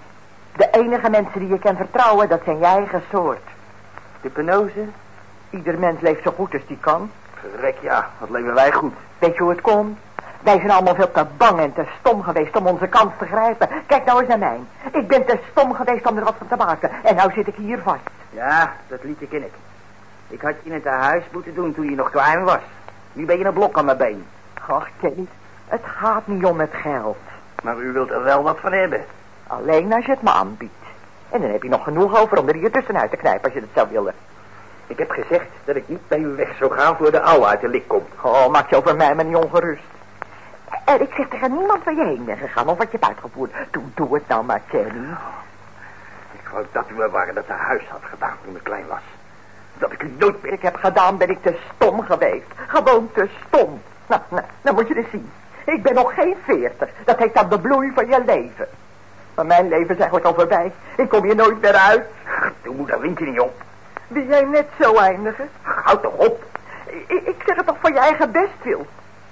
de enige mensen die je kan vertrouwen, dat zijn je eigen soort. De penose? Ieder mens leeft zo goed als die kan. Verrek ja, wat leven wij goed. Weet je hoe het komt? Wij zijn allemaal veel te bang en te stom geweest om onze kans te grijpen. Kijk nou eens naar mij. Ik ben te stom geweest om er wat van te maken. En nou zit ik hier vast. Ja, dat liedje ken ik. Ik had je in het huis moeten doen toen je nog klein was. Nu ben je een blok aan mijn been. Och, Kenny, het gaat niet om het geld. Maar u wilt er wel wat van hebben. Alleen als je het me aanbiedt. En dan heb je nog genoeg over om er hier tussenuit te knijpen als je het zou willen. Ik heb gezegd dat ik niet bij u weg zou gaan voor de oude uit de lik komt. Oh, maak je over mij maar niet ongerust. En ik zeg tegen niemand waar je heen bent gegaan of wat je hebt uitgevoerd. Doe, doe het nou maar, Kenny. Ik wou dat u me waren dat de huis had gedaan toen ik klein was. Dat ik u nooit meer... Ik heb gedaan, ben ik te stom geweest. Gewoon te stom. Nou, nou, nou moet je eens zien. Ik ben nog geen veertig. Dat heet dan de bloei van je leven. Maar mijn leven is eigenlijk al voorbij. Ik kom hier nooit meer uit. Toen moet dat windje niet op. Wie jij net zo eindigen? Houd toch op. Ik, ik zeg het toch voor je eigen bestwil.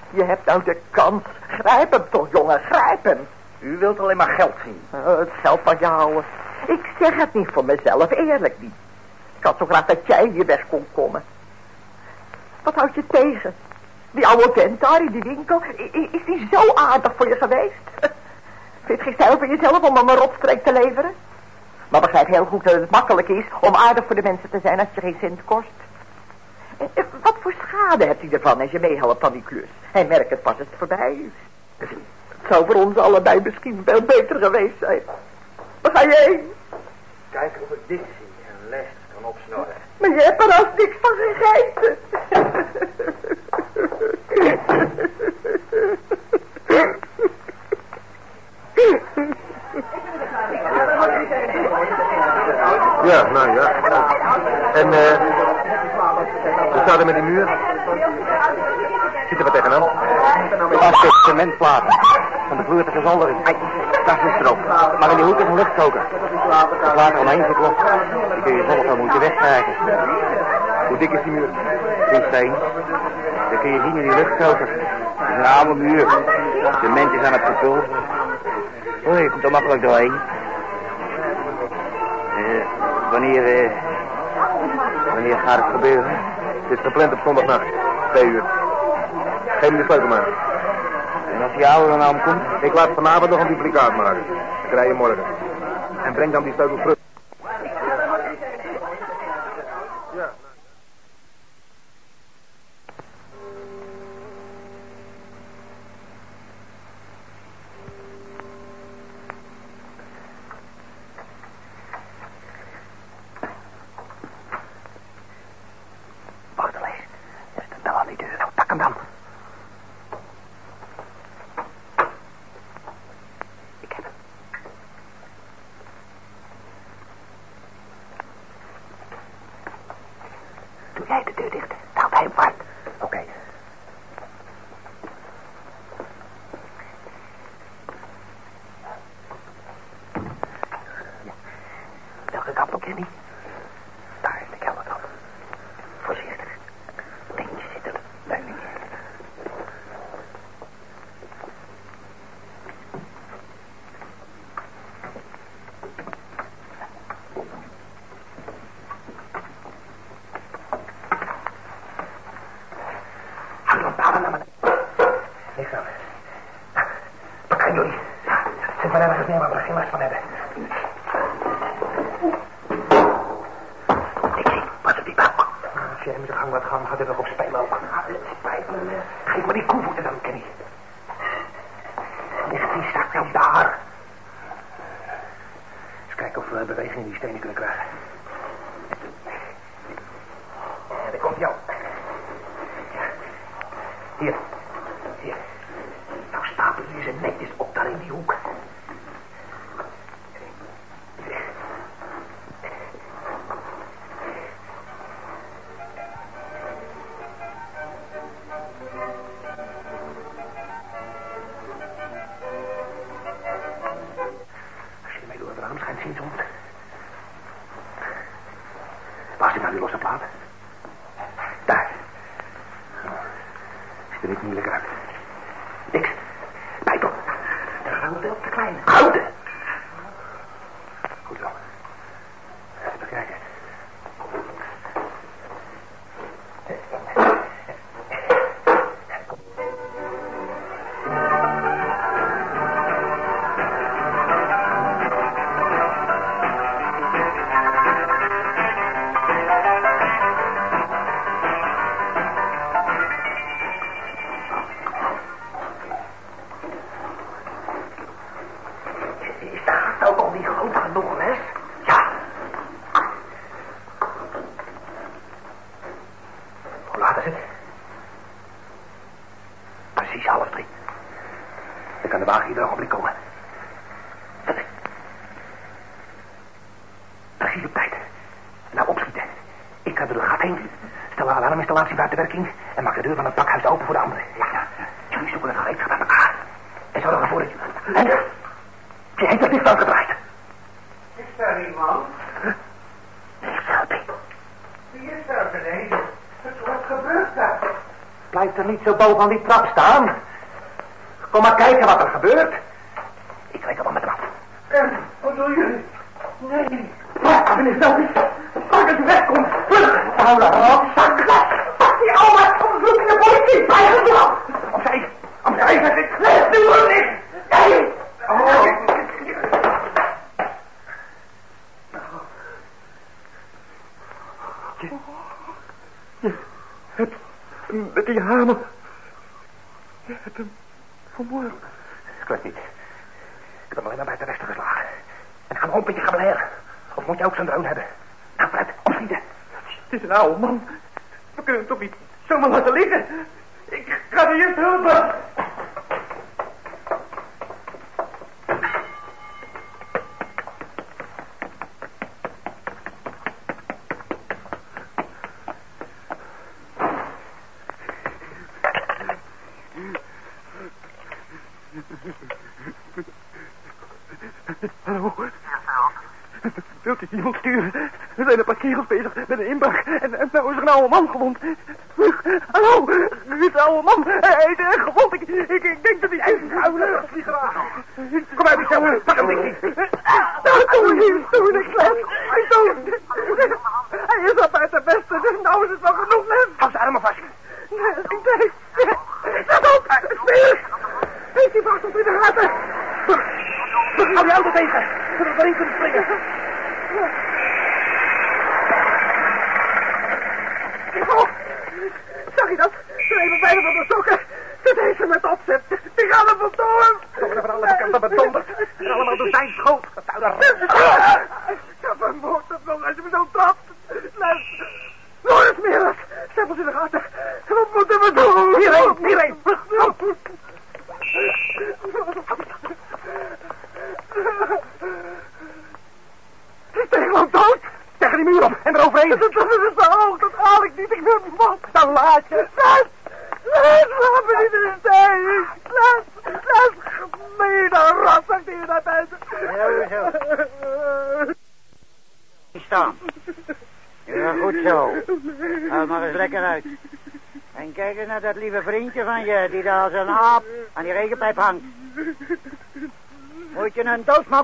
Je hebt nou de kans. Grijp hem toch, jongen. Grijp hem. U wilt alleen maar geld zien. Oh, het geld van je houden. Ik zeg het niet voor mezelf, eerlijk niet. Ik had zo graag dat jij hier weg kon komen. Wat houd je tegen? Die oude vent daar in die winkel, is die zo aardig voor je geweest? [LAUGHS] Vind je het van jezelf om hem een rotstreek te leveren? Maar begrijp heel goed dat het makkelijk is om aardig voor de mensen te zijn als je geen cent kost. Wat voor schade hebt hij ervan als je meehelpt aan die klus? Hij merkt het pas als het voorbij is. Het zou voor ons allebei misschien veel beter geweest zijn. Waar ga je heen? Kijken of ik dit zie en les kan opsnorren. Maar je hebt er als niks van gegeten. Ja, nou ja. En, eh... hoe staat het met die muur? Ziet er wat tegenaan? Dat de cementplaten. Van de vloer te gezoldering. Kijk, dat is erop. Maar in die hoek is een luchtkoker. Het water omheen zit los. Die kun je zonder veel moeite wegkrijgen. Hoe dik is die muur? Drie steen. Dat kun je zien in die luchtkoker. Het is een oude muur. Cement is aan het gevuld. Oei, je komt er makkelijk doorheen. Wanneer, eh, wanneer gaat het gebeuren? Het is gepland op zondagnacht. Twee uur. Geef me de sleutel maar. En als die oude dan aankomt? Ik laat vanavond nog een duplicaat maken. Dat krijg je morgen. En breng dan die sleutel terug. देखने लगा niet zo boven van die trap staan. Kom maar kijken wat er gebeurt. woman En nou is er een oude man gewond. Hallo, dit oude man. Hij is gewond. Ik, ik, ik denk dat hij... Hij is een huilen, Kom uit,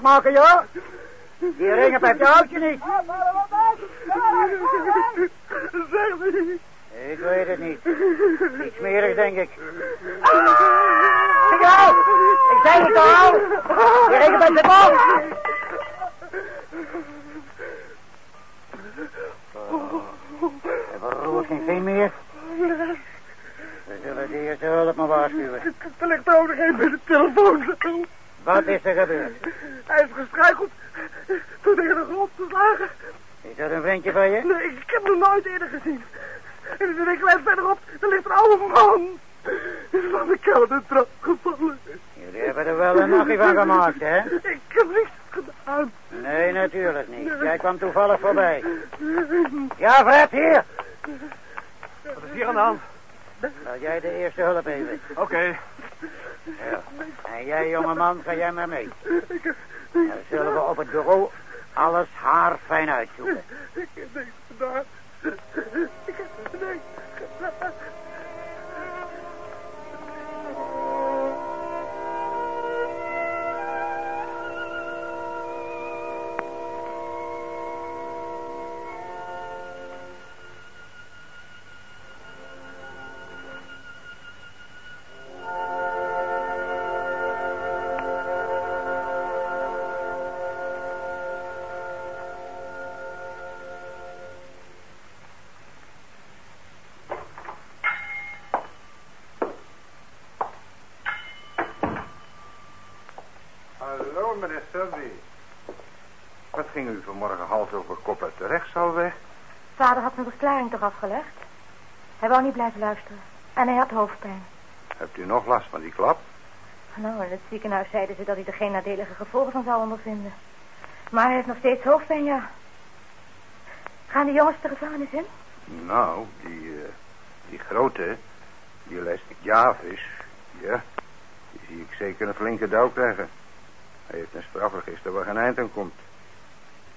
maken, joh? Die regenpijp, die houdt je niet. Zeg me. Ik weet het niet. Iets smerig, denk ik. Zie je wel? Ik zei het al. Die regenpijp zit op. Er roert geen veen meer. We zullen de eerste hulp maar waarschuwen. Er ligt ook nog één bij de telefoon. Wat is er gebeurd? Hij is gestruikeld. Toen tegen de grond geslagen. Is dat een vriendje van je? Nee, ik heb hem nog nooit eerder gezien. En in een klein verderop, daar ligt een oude man. Is van de koude trap gevallen. Jullie hebben er wel een nachtje van gemaakt, hè? Ik heb niks gedaan. Nee, natuurlijk niet. Jij kwam toevallig voorbij. Ja, Fred, hier. Wat is hier aan de hand? Laat jij de eerste hulp even. Oké. Ja. En jij, jongeman, ga jij maar mee. Dan zullen we op het bureau alles haarfijn uitzoeken. Ik heb verklaring toch afgelegd? Hij wou niet blijven luisteren. En hij had hoofdpijn. Hebt u nog last van die klap? Nou, in het ziekenhuis zeiden ze dat hij er geen nadelige gevolgen van zou ondervinden. Maar hij heeft nog steeds hoofdpijn, ja. Gaan de jongens de gevangenis in? Nou, die, eh, die grote, die Leslie Jarvis, ja, die zie ik zeker een flinke douw krijgen. Hij heeft een strafregister waar geen eind aan komt.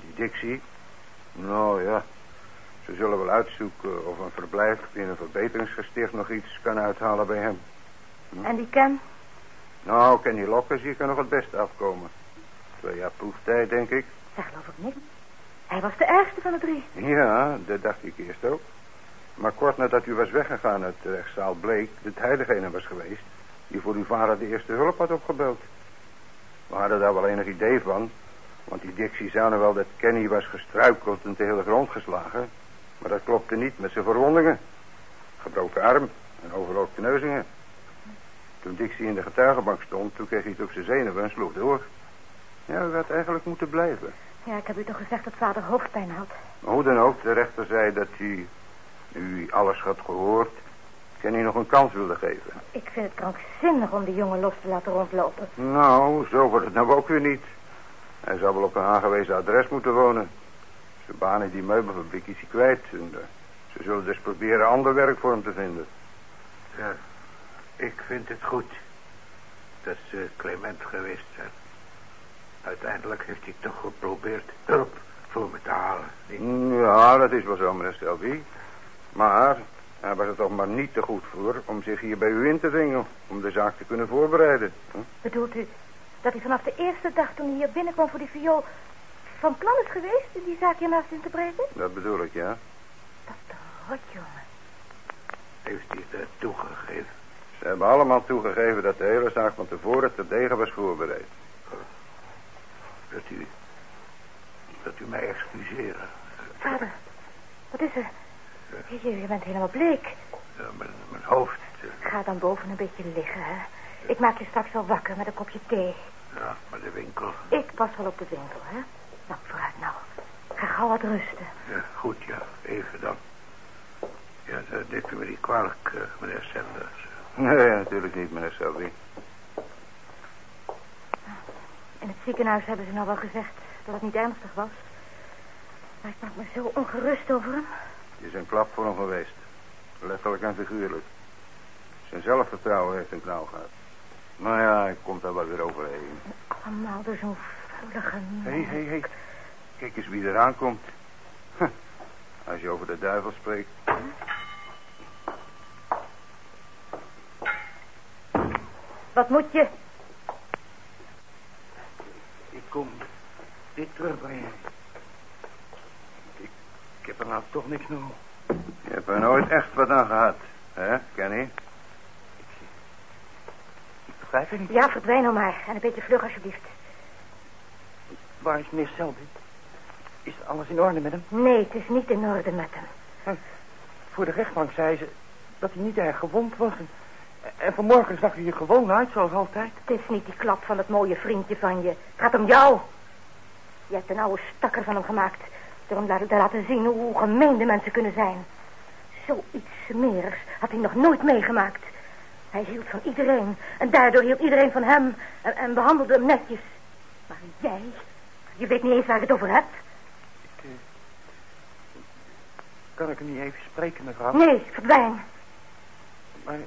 Die Dixie, nou ja, ze zullen wel uitzoeken of een verblijf in een verbeteringsgesticht nog iets kan uithalen bij hem. En die Ken? Nou, Kenny Lokken zie ik er nog het beste afkomen. Twee jaar proeftijd, denk ik. Dat geloof ik niet. Hij was de ergste van de drie. Ja, dat dacht ik eerst ook. Maar kort nadat u was weggegaan uit de rechtszaal bleek dat hij degene was geweest die voor uw vader de eerste hulp had opgebeld. We hadden daar wel enig idee van, want die Dixie zou nou wel dat Kenny was gestruikeld en tegen de grond geslagen. Maar dat klopte niet met zijn verwondingen. Gebroken arm en overal kneuzingen. Toen Dixie in de getuigenbank stond, toen kreeg hij het op zijn zenuwen en sloeg door. Ja, u had eigenlijk moeten blijven. Ja, ik heb u toch gezegd dat vader hoofdpijn had. Maar hoe dan ook, de rechter zei dat hij, nu hij alles had gehoord, Kenny nog een kans wilde geven. Ik vind het krankzinnig om die jongen los te laten rondlopen. Nou, zo wordt het nou ook weer niet. Hij zou wel op een aangewezen adres moeten wonen. Zijn baan in die meubelfabriek is hij kwijt. En, eh, ze zullen dus proberen ander werk voor hem te vinden. Ja, ik vind het goed dat ze Clement geweest zijn. Uiteindelijk heeft hij toch geprobeerd hulp voor me te halen. niet? Ja, dat is wel zo, meneer Stelby. Maar hij was er toch maar niet te goed voor om zich hier bij u in te dringen. Om de zaak te kunnen voorbereiden. Hm? Bedoelt u dat hij vanaf de eerste dag toen hij hier binnenkwam voor die viool... van plan is geweest die zaak hiernaast in te breken? Dat bedoel ik, ja. Dat is toch rot, jongen. Heeft hij het toegegeven? Ze hebben allemaal toegegeven dat de hele zaak van tevoren terdege was voorbereid. Dat u... dat u mij excuseren. Vader, wat is er? Je, je bent helemaal bleek. Ja, mijn, mijn hoofd... eh, Ga dan boven een beetje liggen, hè. Ik maak je straks wel wakker met een kopje thee. Ja, maar de winkel... Ik pas wel op de winkel, hè. Nou, vooruit nou. Ga gauw wat rusten. Ja, goed, ja. Even dan. Ja, dat dit u me niet kwalijk, eh, meneer Sanders. [LAUGHS] Nee, natuurlijk niet, meneer Selby. In het ziekenhuis hebben ze nou wel gezegd dat het niet ernstig was. Maar ik maak me zo ongerust over hem. Het is een klap voor hem geweest. Letterlijk en figuurlijk. Zijn zelfvertrouwen heeft een knauw gehad. Maar ja, hij komt daar wel weer overheen. Allemaal door zo'n. Hé, hé, hé. Kijk eens wie eraan komt. Huh. Als je over de duivel spreekt. Wat moet je? Ik kom dit terugbrengen. Ik, ik heb er nou toch niks nodig. Je hebt er nooit echt wat aan gehad. hè, Kenny? Ik begrijp het niet. Ja, verdwijn nou maar. En een beetje vlug alsjeblieft. Waar is meneer Selby? Is alles in orde met hem? Nee, het is niet in orde met hem. Voor de rechtbank zei ze dat hij niet erg gewond was. En, en vanmorgen zag hij er gewoon uit, zoals altijd. Het is niet die klap van het mooie vriendje van je. Het gaat om jou. Je hebt een oude stakker van hem gemaakt. Door hem te laten zien hoe gemeen de mensen kunnen zijn. Zoiets smerigs had hij nog nooit meegemaakt. Hij hield van iedereen. En daardoor hield iedereen van hem. En, en behandelde hem netjes. Maar jij, je weet niet eens waar ik het over heb. Ik, eh, kan ik hem niet even spreken, mevrouw? Nee, verdwijn. Maar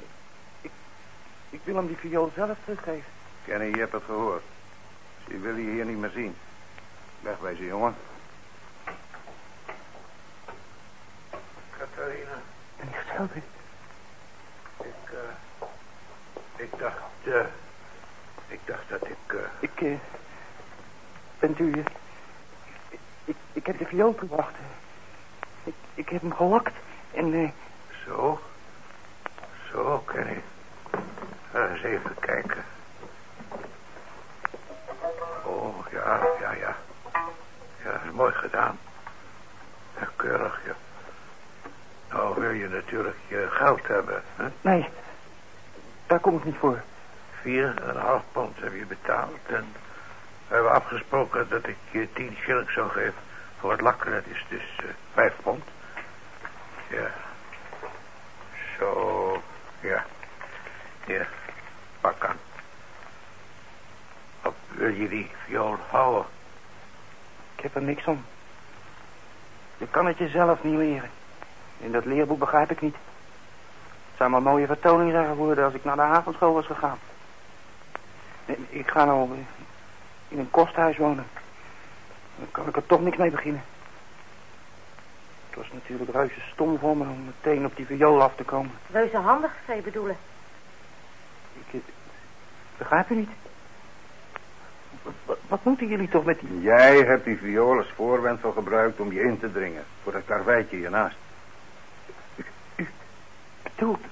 ik, ik wil hem die viool zelf teruggeven. Kenny, je hebt het gehoord. Ze willen je hier niet meer zien. Wegwezen, jongen. Catharina, Meneer Selby, ik, eh, ik dacht, eh, ik dacht dat ik, eh, ik, bent u, ik, ik, heb de viool gebracht. Ik, ik heb hem gelakt en, eh, zo, zo, Kenny. Ga eens even kijken. Oh, ja, ja, ja. Ja, dat is mooi gedaan. Ja, keurig, ja. Nou wil je natuurlijk je geld hebben, hè? nee, daar kom ik niet voor. Vier en een half pond heb je betaald. En we hebben afgesproken dat ik je tien shillings zou geven voor het lakken. Dat is dus eh, vijf pond. Ja. Zo, ja. Hier, pak aan. Of wil je die viool houden? Ik heb er niks om. Je kan het jezelf niet leren. In dat leerboek begrijp ik niet. Het zou maar mooie vertoning zijn geworden als ik naar de avondschool was gegaan. Ik ga nou eh, in een kosthuis wonen. Dan kan ik er toch niks mee beginnen. Het was natuurlijk reuze stom voor me om meteen op die viool af te komen. Reuze handig, zou je bedoelen. Ik eh, begrijp u niet. Wat, moeten jullie toch met die... Jij hebt die viool als voorwendsel gebruikt om je in te dringen. Voor dat karweitje hiernaast. bedoelt,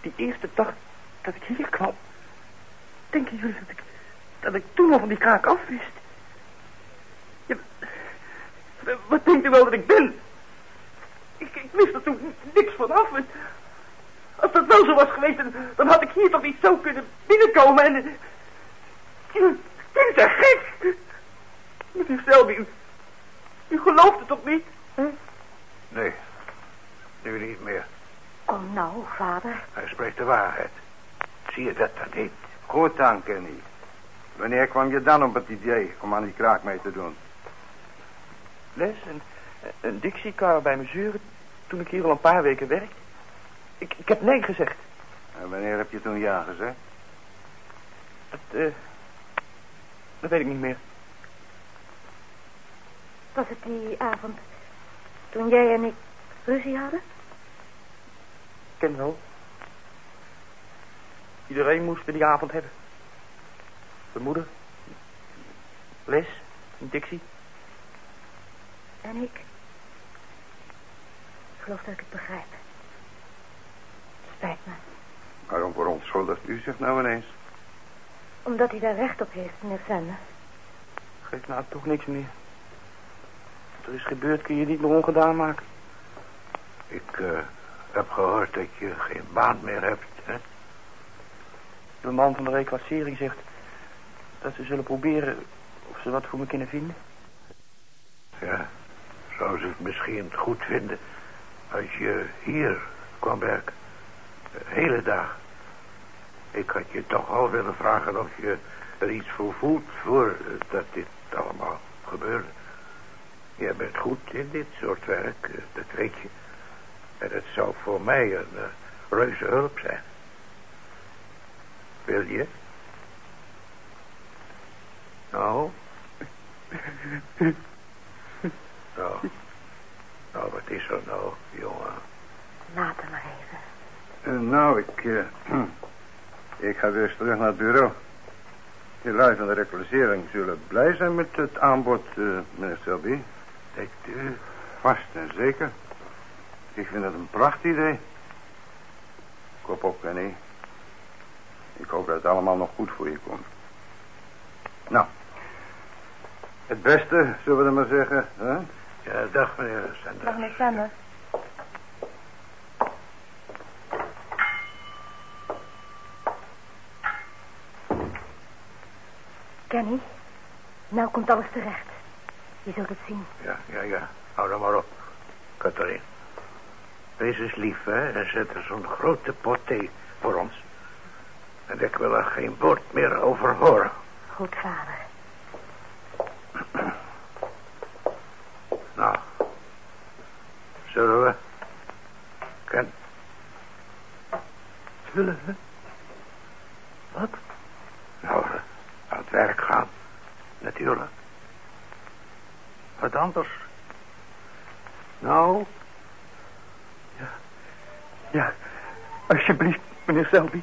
die eerste dag dat ik hier kwam, denken jullie dat ik, dat ik toen al van die kraak af wist? Ja, wat denkt u wel dat ik ben? Ik, ik wist er toen niks van af. Als dat wel zo was geweest, dan, dan had ik hier toch niet zo kunnen binnenkomen en... Jullie zijn gek! Meneer Selby, u, u gelooft het toch niet? Nee, nu niet meer. Oh, nou, vader. Hij spreekt de waarheid. Zie je dat dan niet? Goed dan, Kenny. Wanneer kwam je dan op het idee om aan die kraak mee te doen? Les, een, een Dixie-car bij me zeuren toen ik hier al een paar weken werk. Ik, ik heb nee gezegd. En wanneer heb je toen ja gezegd? Dat, eh, dat weet ik niet meer. Was het die avond toen jij en ik ruzie hadden? Ik ken wel. Iedereen moest we die avond hebben. De moeder. Les. En Dixie. En ik? Ik geloof dat ik het begrijp. Spijt me. Waarom verontschuldigt u zich nou ineens? Omdat hij daar recht op heeft, meneer Sender. Geeft nou toch niks meer. Wat er is gebeurd kun je niet meer ongedaan maken. Ik eh, heb gehoord dat je geen baan meer hebt, hè? De man van de reclassering zegt dat ze zullen proberen of ze wat voor me kunnen vinden. Ja, zou ze het misschien goed vinden als je hier kwam werken. De hele dag. Ik had je toch al willen vragen of je er iets voor voelt voordat dit allemaal gebeurde. Jij bent goed in dit soort werk, eh, dat weet je. En het zou voor mij een uh, reuze hulp zijn. Wil je? Nou? Nou, nou, wat is er nou, jongen? Laat hem maar even. Uh, nou, ik... Uh, [CLEARS THROAT] ik ga weer eens terug naar het bureau. De lui van de reclassering zullen blij zijn met het aanbod, uh, meneer Selby. Denkt u? Vast en zeker. Ik vind het een pracht idee. Kop op, Kenny. Ik hoop dat het allemaal nog goed voor je komt. Nou, het beste, zullen we maar zeggen. Hè? Ja, dag meneer Sanders. Dag meneer Sanders. Kenny, nou komt alles terecht. Je zult het zien. Ja, ja, ja. Hou dan maar op, Catherine. Wees eens lief, hè, en zet er zo'n grote pot thee voor ons. En ik wil er geen woord meer over horen. Goed, vader. Nou, zullen we? Ken. Zullen we? Wat? Nou, aan het werk gaan. Natuurlijk. Wat anders? Nou? Ja. Ja, alsjeblieft, meneer Selby.